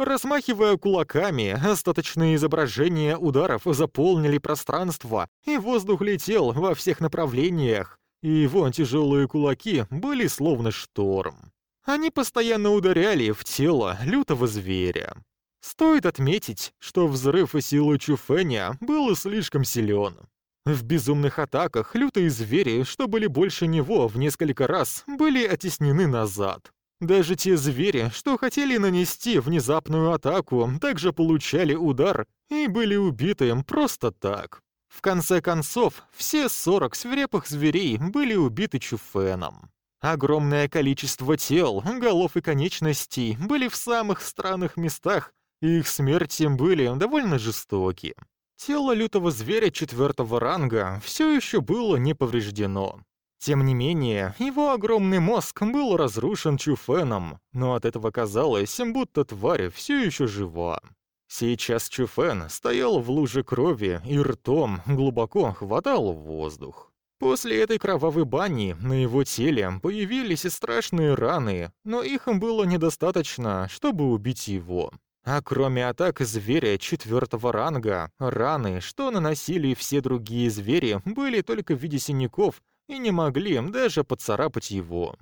Размахивая кулаками, остаточные изображения ударов заполнили пространство, и воздух летел во всех направлениях, и его тяжелые кулаки были словно шторм. Они постоянно ударяли в тело лютого зверя. Стоит отметить, что взрыв силы Чуфеня был слишком силен. В безумных атаках лютые звери, что были больше него в несколько раз, были оттеснены назад. Даже те звери, что хотели нанести внезапную атаку, также получали удар и были убиты просто так. В конце концов, все 40 свирепых зверей были убиты Чуфеном. Огромное количество тел, голов и конечностей были в самых странных местах, и их смерти были довольно жестоки. Тело лютого зверя четвертого ранга все еще было не повреждено. Тем не менее, его огромный мозг был разрушен Чуфеном, но от этого казалось, будто тварь все еще жива. Сейчас Чуфен стоял в луже крови и ртом глубоко хватал воздух. После этой кровавой бани на его теле появились страшные раны, но их было недостаточно, чтобы убить его. А кроме атак зверя четвертого ранга, раны, что наносили все другие звери, были только в виде синяков и не могли даже поцарапать его.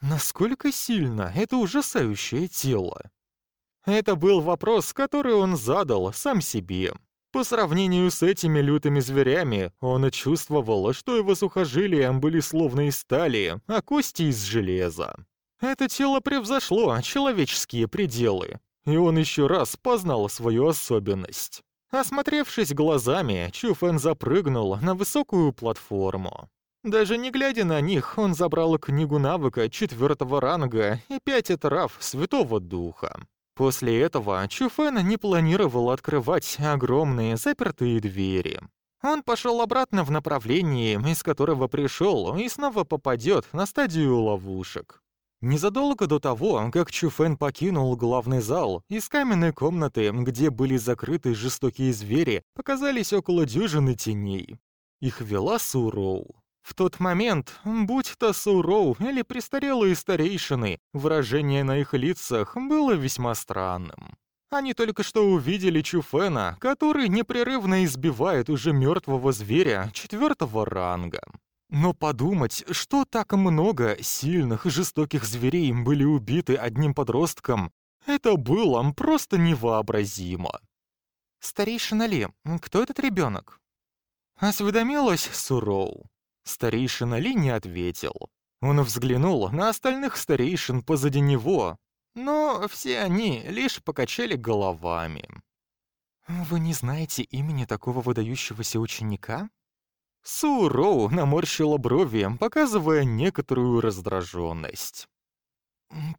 Насколько сильно это ужасающее тело? Это был вопрос, который он задал сам себе. По сравнению с этими лютыми зверями, он чувствовал, что его сухожилия были словно из стали, а кости из железа. Это тело превзошло человеческие пределы, и он еще раз познал свою особенность. Осмотревшись глазами, Чуфен запрыгнул на высокую платформу. Даже не глядя на них, он забрал книгу навыка четвертого ранга и пять трав Святого Духа. После этого Чуфен не планировал открывать огромные запертые двери. Он пошел обратно в направлении, из которого пришел, и снова попадет на стадию ловушек. Незадолго до того, как Чуфен покинул главный зал, из каменной комнаты, где были закрыты жестокие звери, показались около дюжины теней. Их вела Суроу. В тот момент, будь то Суроу или престарелые старейшины, выражение на их лицах было весьма странным. Они только что увидели Чуфена, который непрерывно избивает уже мертвого зверя четвертого ранга. Но подумать, что так много сильных жестоких зверей были убиты одним подростком, это было просто невообразимо. «Старейшина Ли, кто этот ребенок? Осведомилась Суроу. Старейшина Ли не ответил. Он взглянул на остальных старейшин позади него, но все они лишь покачали головами. «Вы не знаете имени такого выдающегося ученика?» Суроу наморщила брови, показывая некоторую раздраженность.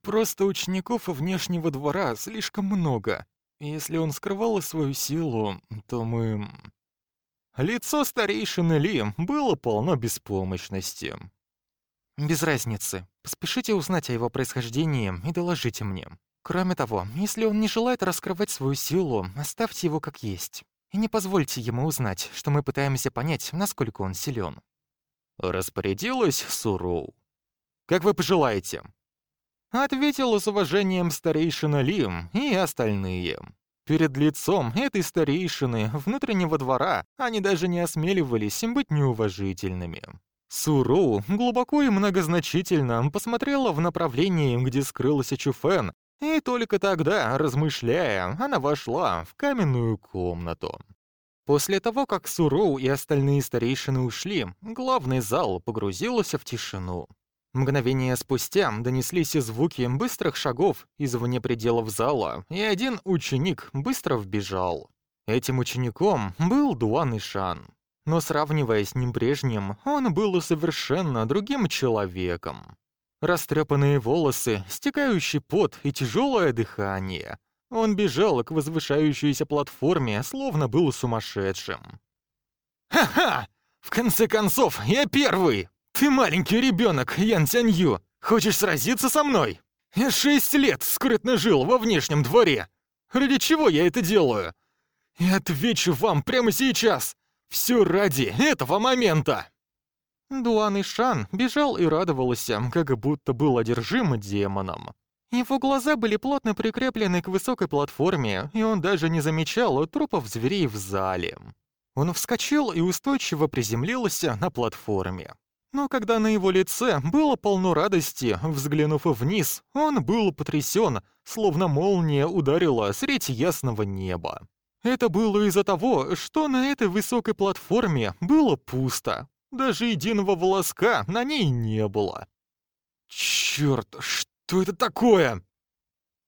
«Просто учеников внешнего двора слишком много. Если он скрывал свою силу, то мы...» Лицо старейшины Ли было полно беспомощности. «Без разницы. Поспешите узнать о его происхождении и доложите мне. Кроме того, если он не желает раскрывать свою силу, оставьте его как есть. И не позвольте ему узнать, что мы пытаемся понять, насколько он силен. Распорядилась Суроу. «Как вы пожелаете». Ответил с уважением старейшина Лим и остальные. Перед лицом этой старейшины внутреннего двора они даже не осмеливались быть неуважительными. Суроу глубоко и многозначительно посмотрела в направлении, где скрылся Чуфен, и только тогда, размышляя, она вошла в каменную комнату. После того, как Суроу и остальные старейшины ушли, главный зал погрузился в тишину. Мгновение спустя донеслись звуки быстрых шагов из вне пределов зала, и один ученик быстро вбежал. Этим учеником был Дуан Ишан. Но сравнивая с ним прежним, он был совершенно другим человеком. Растрепанные волосы, стекающий пот и тяжелое дыхание. Он бежал к возвышающейся платформе, словно был сумасшедшим. «Ха-ха! В конце концов, я первый! Ты маленький ребенок, Ян Тянью! Хочешь сразиться со мной? Я шесть лет скрытно жил во внешнем дворе. Ради чего я это делаю? Я отвечу вам прямо сейчас! Все ради этого момента!» Дуан Ишан бежал и радовался, как будто был одержим демоном. Его глаза были плотно прикреплены к высокой платформе, и он даже не замечал трупов зверей в зале. Он вскочил и устойчиво приземлился на платформе. Но когда на его лице было полно радости, взглянув вниз, он был потрясен, словно молния ударила средь ясного неба. Это было из-за того, что на этой высокой платформе было пусто. Даже единого волоска на ней не было. Черт, что это такое?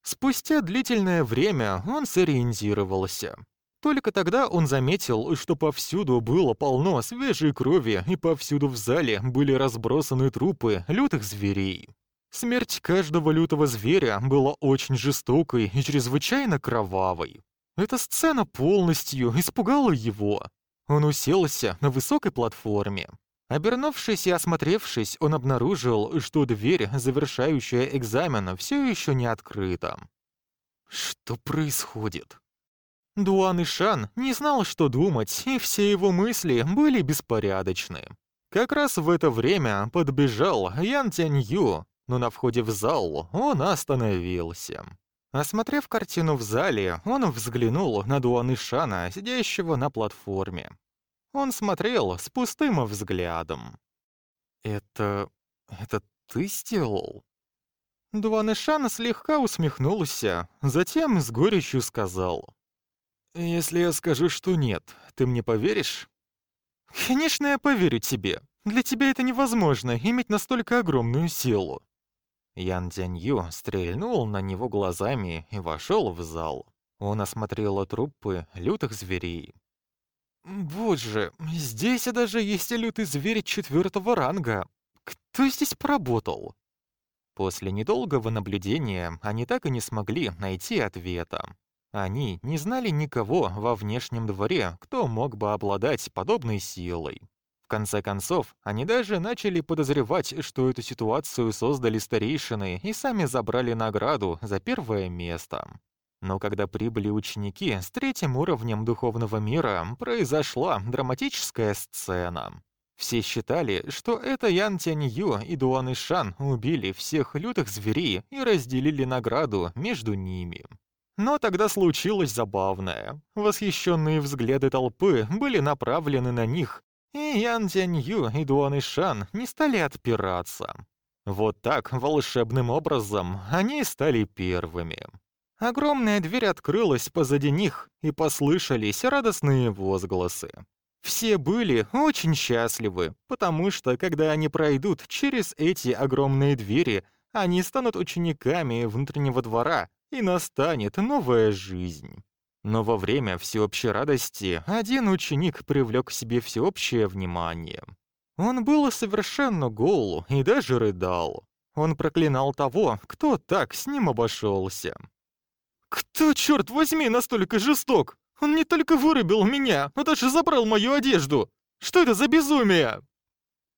Спустя длительное время он сориентировался. Только тогда он заметил, что повсюду было полно свежей крови, и повсюду в зале были разбросаны трупы лютых зверей. Смерть каждого лютого зверя была очень жестокой и чрезвычайно кровавой. Эта сцена полностью испугала его. Он уселся на высокой платформе. Обернувшись и осмотревшись, он обнаружил, что дверь, завершающая экзамен, все еще не открыта. Что происходит? Дуан Ишан не знал, что думать, и все его мысли были беспорядочны. Как раз в это время подбежал Ян Тянью, но на входе в зал он остановился. Осмотрев картину в зале, он взглянул на Дуанышана, сидящего на платформе. Он смотрел с пустым взглядом. «Это... это ты сделал?» Дуанышан слегка усмехнулся, затем с горечью сказал. «Если я скажу, что нет, ты мне поверишь?» «Конечно, я поверю тебе. Для тебя это невозможно, иметь настолько огромную силу. Ян Дзянью стрельнул на него глазами и вошел в зал. Он осмотрел трупы лютых зверей. «Боже, здесь даже есть лютый зверь четвертого ранга. Кто здесь поработал?» После недолгого наблюдения они так и не смогли найти ответа. Они не знали никого во внешнем дворе, кто мог бы обладать подобной силой. В конце концов, они даже начали подозревать, что эту ситуацию создали старейшины и сами забрали награду за первое место. Но когда прибыли ученики с третьим уровнем духовного мира, произошла драматическая сцена. Все считали, что это Ян Тянью и Дуан Ишан убили всех лютых зверей и разделили награду между ними. Но тогда случилось забавное. Восхищенные взгляды толпы были направлены на них, и Ян Тянью и Дуан Ишан не стали отпираться. Вот так, волшебным образом, они стали первыми. Огромная дверь открылась позади них, и послышались радостные возгласы. Все были очень счастливы, потому что, когда они пройдут через эти огромные двери, они станут учениками внутреннего двора, и настанет новая жизнь. Но во время всеобщей радости один ученик привлек к себе всеобщее внимание. Он был совершенно гол и даже рыдал. Он проклинал того, кто так с ним обошелся. «Кто, черт возьми, настолько жесток? Он не только вырубил меня, но даже забрал мою одежду! Что это за безумие?»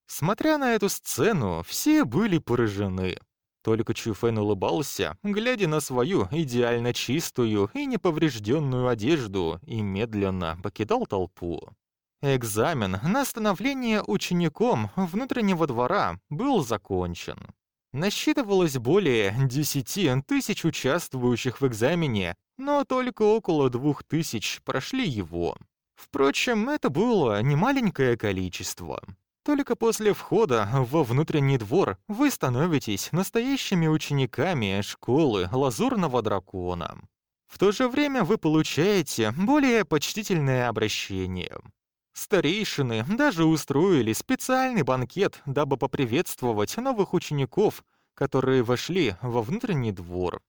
Смотря на эту сцену, все были поражены. Только Чуфен улыбался, глядя на свою идеально чистую и неповрежденную одежду, и медленно покидал толпу. Экзамен на становление учеником внутреннего двора был закончен. Насчитывалось более 10 тысяч участвующих в экзамене, но только около двух тысяч прошли его. Впрочем, это было немаленькое количество. Только после входа во внутренний двор вы становитесь настоящими учениками школы Лазурного Дракона. В то же время вы получаете более почтительное обращение. Старейшины даже устроили специальный банкет, дабы поприветствовать новых учеников, которые вошли во внутренний двор.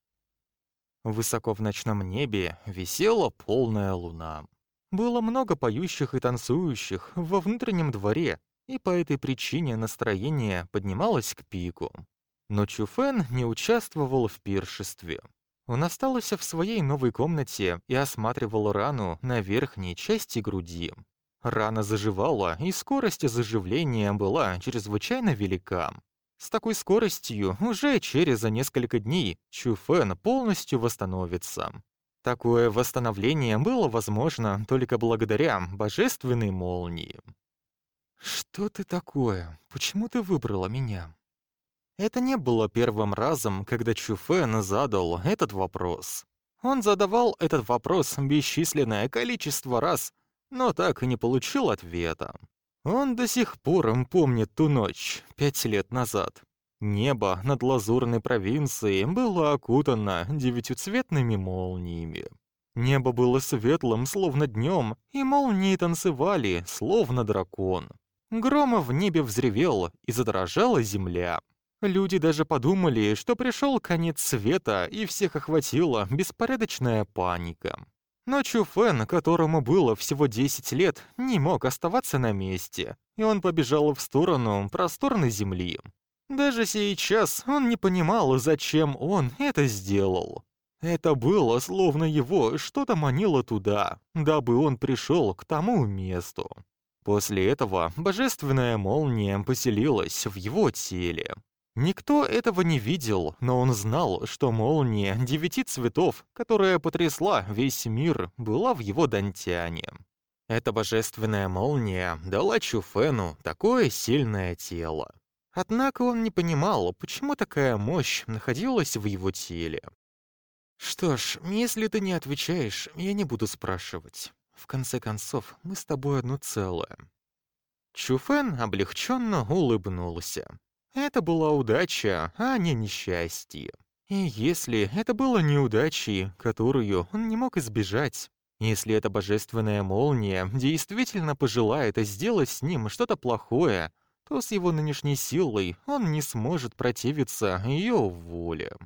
Высоко в ночном небе висела полная луна. Было много поющих и танцующих во внутреннем дворе, и по этой причине настроение поднималось к пику. Но Чуфен не участвовал в пиршестве. Он остался в своей новой комнате и осматривал рану на верхней части груди. Рана заживала, и скорость заживления была чрезвычайно велика. С такой скоростью уже через несколько дней Чуфен полностью восстановится. Такое восстановление было возможно только благодаря божественной молнии. «Что ты такое? Почему ты выбрала меня?» Это не было первым разом, когда Чуфен задал этот вопрос. Он задавал этот вопрос бесчисленное количество раз, но так и не получил ответа. Он до сих пор помнит ту ночь, пять лет назад. Небо над лазурной провинцией было окутано девятицветными молниями. Небо было светлым, словно днем, и молнии танцевали, словно дракон. Грома в небе взревел, и задрожала земля. Люди даже подумали, что пришел конец света, и всех охватила беспорядочная паника. Но Чуфен, которому было всего 10 лет, не мог оставаться на месте, и он побежал в сторону просторной земли. Даже сейчас он не понимал, зачем он это сделал. Это было, словно его что-то манило туда, дабы он пришел к тому месту. После этого божественная молния поселилась в его теле. Никто этого не видел, но он знал, что молния девяти цветов, которая потрясла весь мир, была в его дантяне. Эта божественная молния дала Чуфену такое сильное тело. Однако он не понимал, почему такая мощь находилась в его теле. «Что ж, если ты не отвечаешь, я не буду спрашивать. В конце концов, мы с тобой одно целое». Чуфен облегченно улыбнулся. Это была удача, а не несчастье. И если это было неудачей, которую он не мог избежать, если эта божественная молния действительно пожелает сделать с ним что-то плохое, то с его нынешней силой он не сможет противиться ее воле.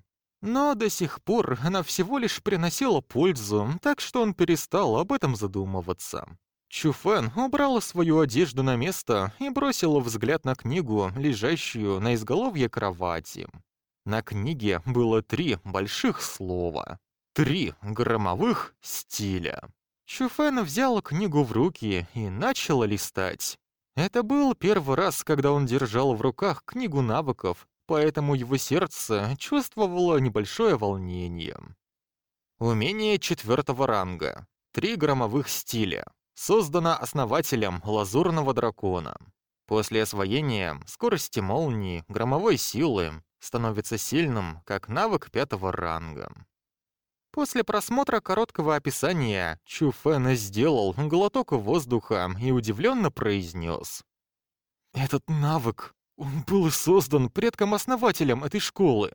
Но до сих пор она всего лишь приносила пользу, так что он перестал об этом задумываться. Чуфен убрала свою одежду на место и бросила взгляд на книгу, лежащую на изголовье кровати. На книге было три больших слова. Три громовых стиля. Чуфен взял книгу в руки и начал листать. Это был первый раз, когда он держал в руках книгу навыков, поэтому его сердце чувствовало небольшое волнение. Умение четвертого ранга. Три громовых стиля. Создано основателем Лазурного Дракона. После освоения скорости молнии, громовой силы, становится сильным, как навык пятого ранга. После просмотра короткого описания Чу Фэн сделал глоток воздуха и удивленно произнес. «Этот навык, он был создан предком-основателем этой школы».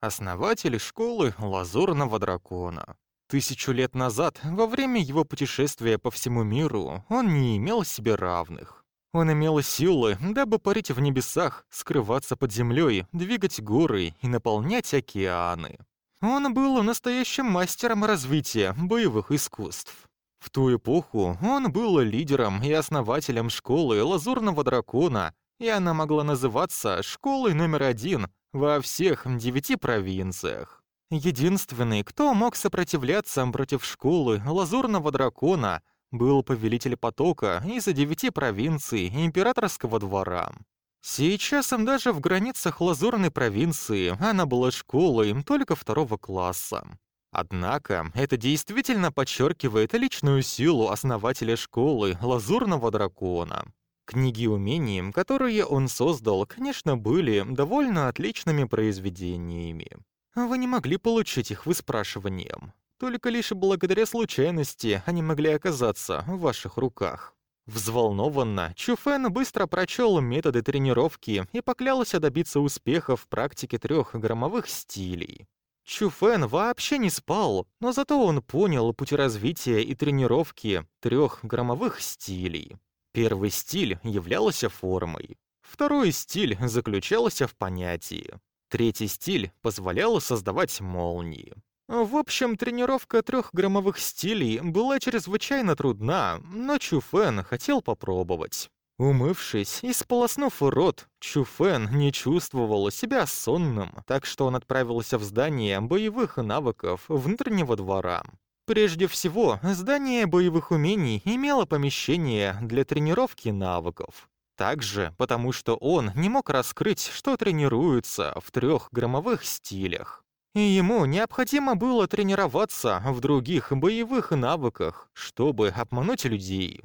Основатель школы Лазурного Дракона. Тысячу лет назад, во время его путешествия по всему миру, он не имел себе равных. Он имел силы, дабы парить в небесах, скрываться под землей, двигать горы и наполнять океаны. Он был настоящим мастером развития боевых искусств. В ту эпоху он был лидером и основателем школы Лазурного Дракона, и она могла называться «школой номер один» во всех девяти провинциях. Единственный, кто мог сопротивляться против школы Лазурного Дракона, был повелитель потока из девяти провинций императорского двора. Сейчас им даже в границах Лазурной провинции она была школой только второго класса. Однако это действительно подчеркивает личную силу основателя школы Лазурного Дракона. Книги умений, которые он создал, конечно, были довольно отличными произведениями. Вы не могли получить их выспрашиванием. Только лишь благодаря случайности они могли оказаться в ваших руках. Взволнованно, Чуфен быстро прочел методы тренировки и поклялся добиться успеха в практике трех громовых стилей. Чуфен вообще не спал, но зато он понял путь развития и тренировки трех громовых стилей. Первый стиль являлся формой. Второй стиль заключался в понятии. Третий стиль позволял создавать молнии. В общем, тренировка трехграммовых стилей была чрезвычайно трудна, но Чуфен хотел попробовать. Умывшись и сполоснув рот, Чуфен не чувствовал себя сонным, так что он отправился в здание боевых навыков внутреннего двора. Прежде всего, здание боевых умений имело помещение для тренировки навыков. Также потому, что он не мог раскрыть, что тренируется в трех громовых стилях и ему необходимо было тренироваться в других боевых навыках, чтобы обмануть людей.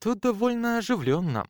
Тут довольно оживленно.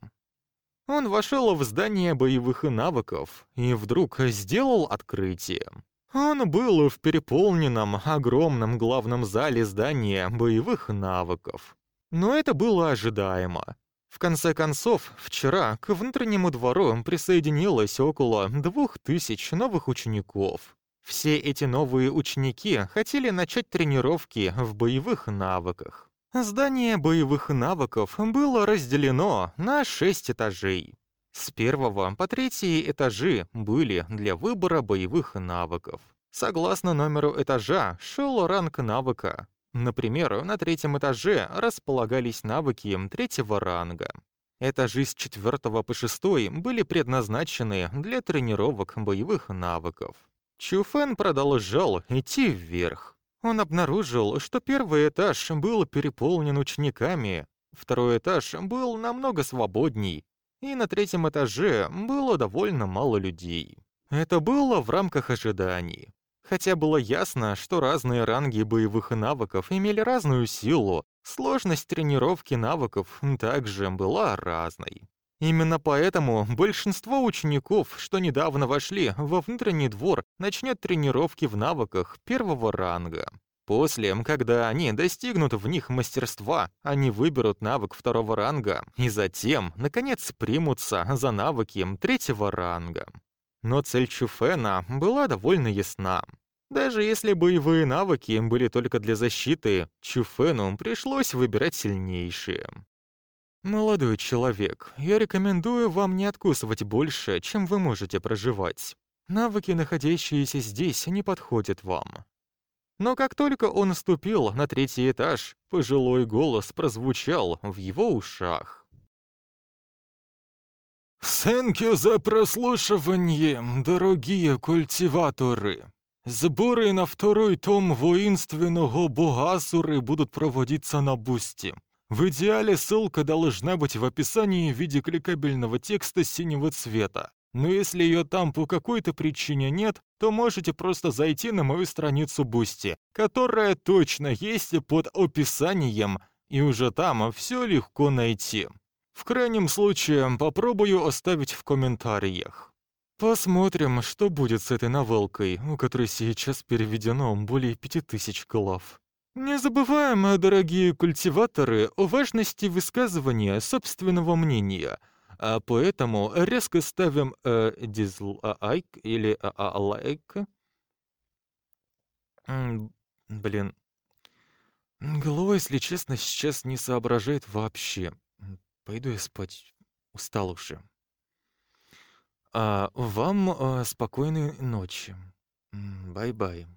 Он вошел в здание боевых навыков и вдруг сделал открытие. Он был в переполненном, огромном главном зале здания боевых навыков. Но это было ожидаемо. В конце концов, вчера к внутреннему двору присоединилось около двух тысяч новых учеников. Все эти новые ученики хотели начать тренировки в боевых навыках. Здание боевых навыков было разделено на шесть этажей. С первого по третий этажи были для выбора боевых навыков. Согласно номеру этажа шел ранг навыка. Например, на третьем этаже располагались навыки третьего ранга. Этажи с четвертого по шестой были предназначены для тренировок боевых навыков. Чуфэн продолжал идти вверх. Он обнаружил, что первый этаж был переполнен учениками, второй этаж был намного свободней, и на третьем этаже было довольно мало людей. Это было в рамках ожиданий. Хотя было ясно, что разные ранги боевых навыков имели разную силу, сложность тренировки навыков также была разной. Именно поэтому большинство учеников, что недавно вошли во внутренний двор, начнет тренировки в навыках первого ранга. После, когда они достигнут в них мастерства, они выберут навык второго ранга и затем, наконец, примутся за навыки третьего ранга. Но цель Чуфена была довольно ясна. Даже если боевые навыки были только для защиты, Чуфену пришлось выбирать сильнейшие. «Молодой человек, я рекомендую вам не откусывать больше, чем вы можете проживать. Навыки, находящиеся здесь, не подходят вам». Но как только он ступил на третий этаж, пожилой голос прозвучал в его ушах. «Thank you за прослушивание, дорогие культиваторы. Сборы на второй том воинственного бога Асуры будут проводиться на Boosty. В идеале ссылка должна быть в описании в виде кликабельного текста синего цвета. Но если ее там по какой-то причине нет, то можете просто зайти на мою страницу Boosty, которая точно есть под описанием, и уже там все легко найти. В крайнем случае, попробую оставить в комментариях. Посмотрим, что будет с этой новелкой, у которой сейчас переведено более пяти тысяч глав. Не забываем, дорогие культиваторы, о важности высказывания собственного мнения, поэтому резко ставим э, дизлайк или а, а, лайк. Блин. Голова, если честно, сейчас не соображает вообще. Пойду я спать. Устал уже. А вам а, спокойной ночи. Bye-bye.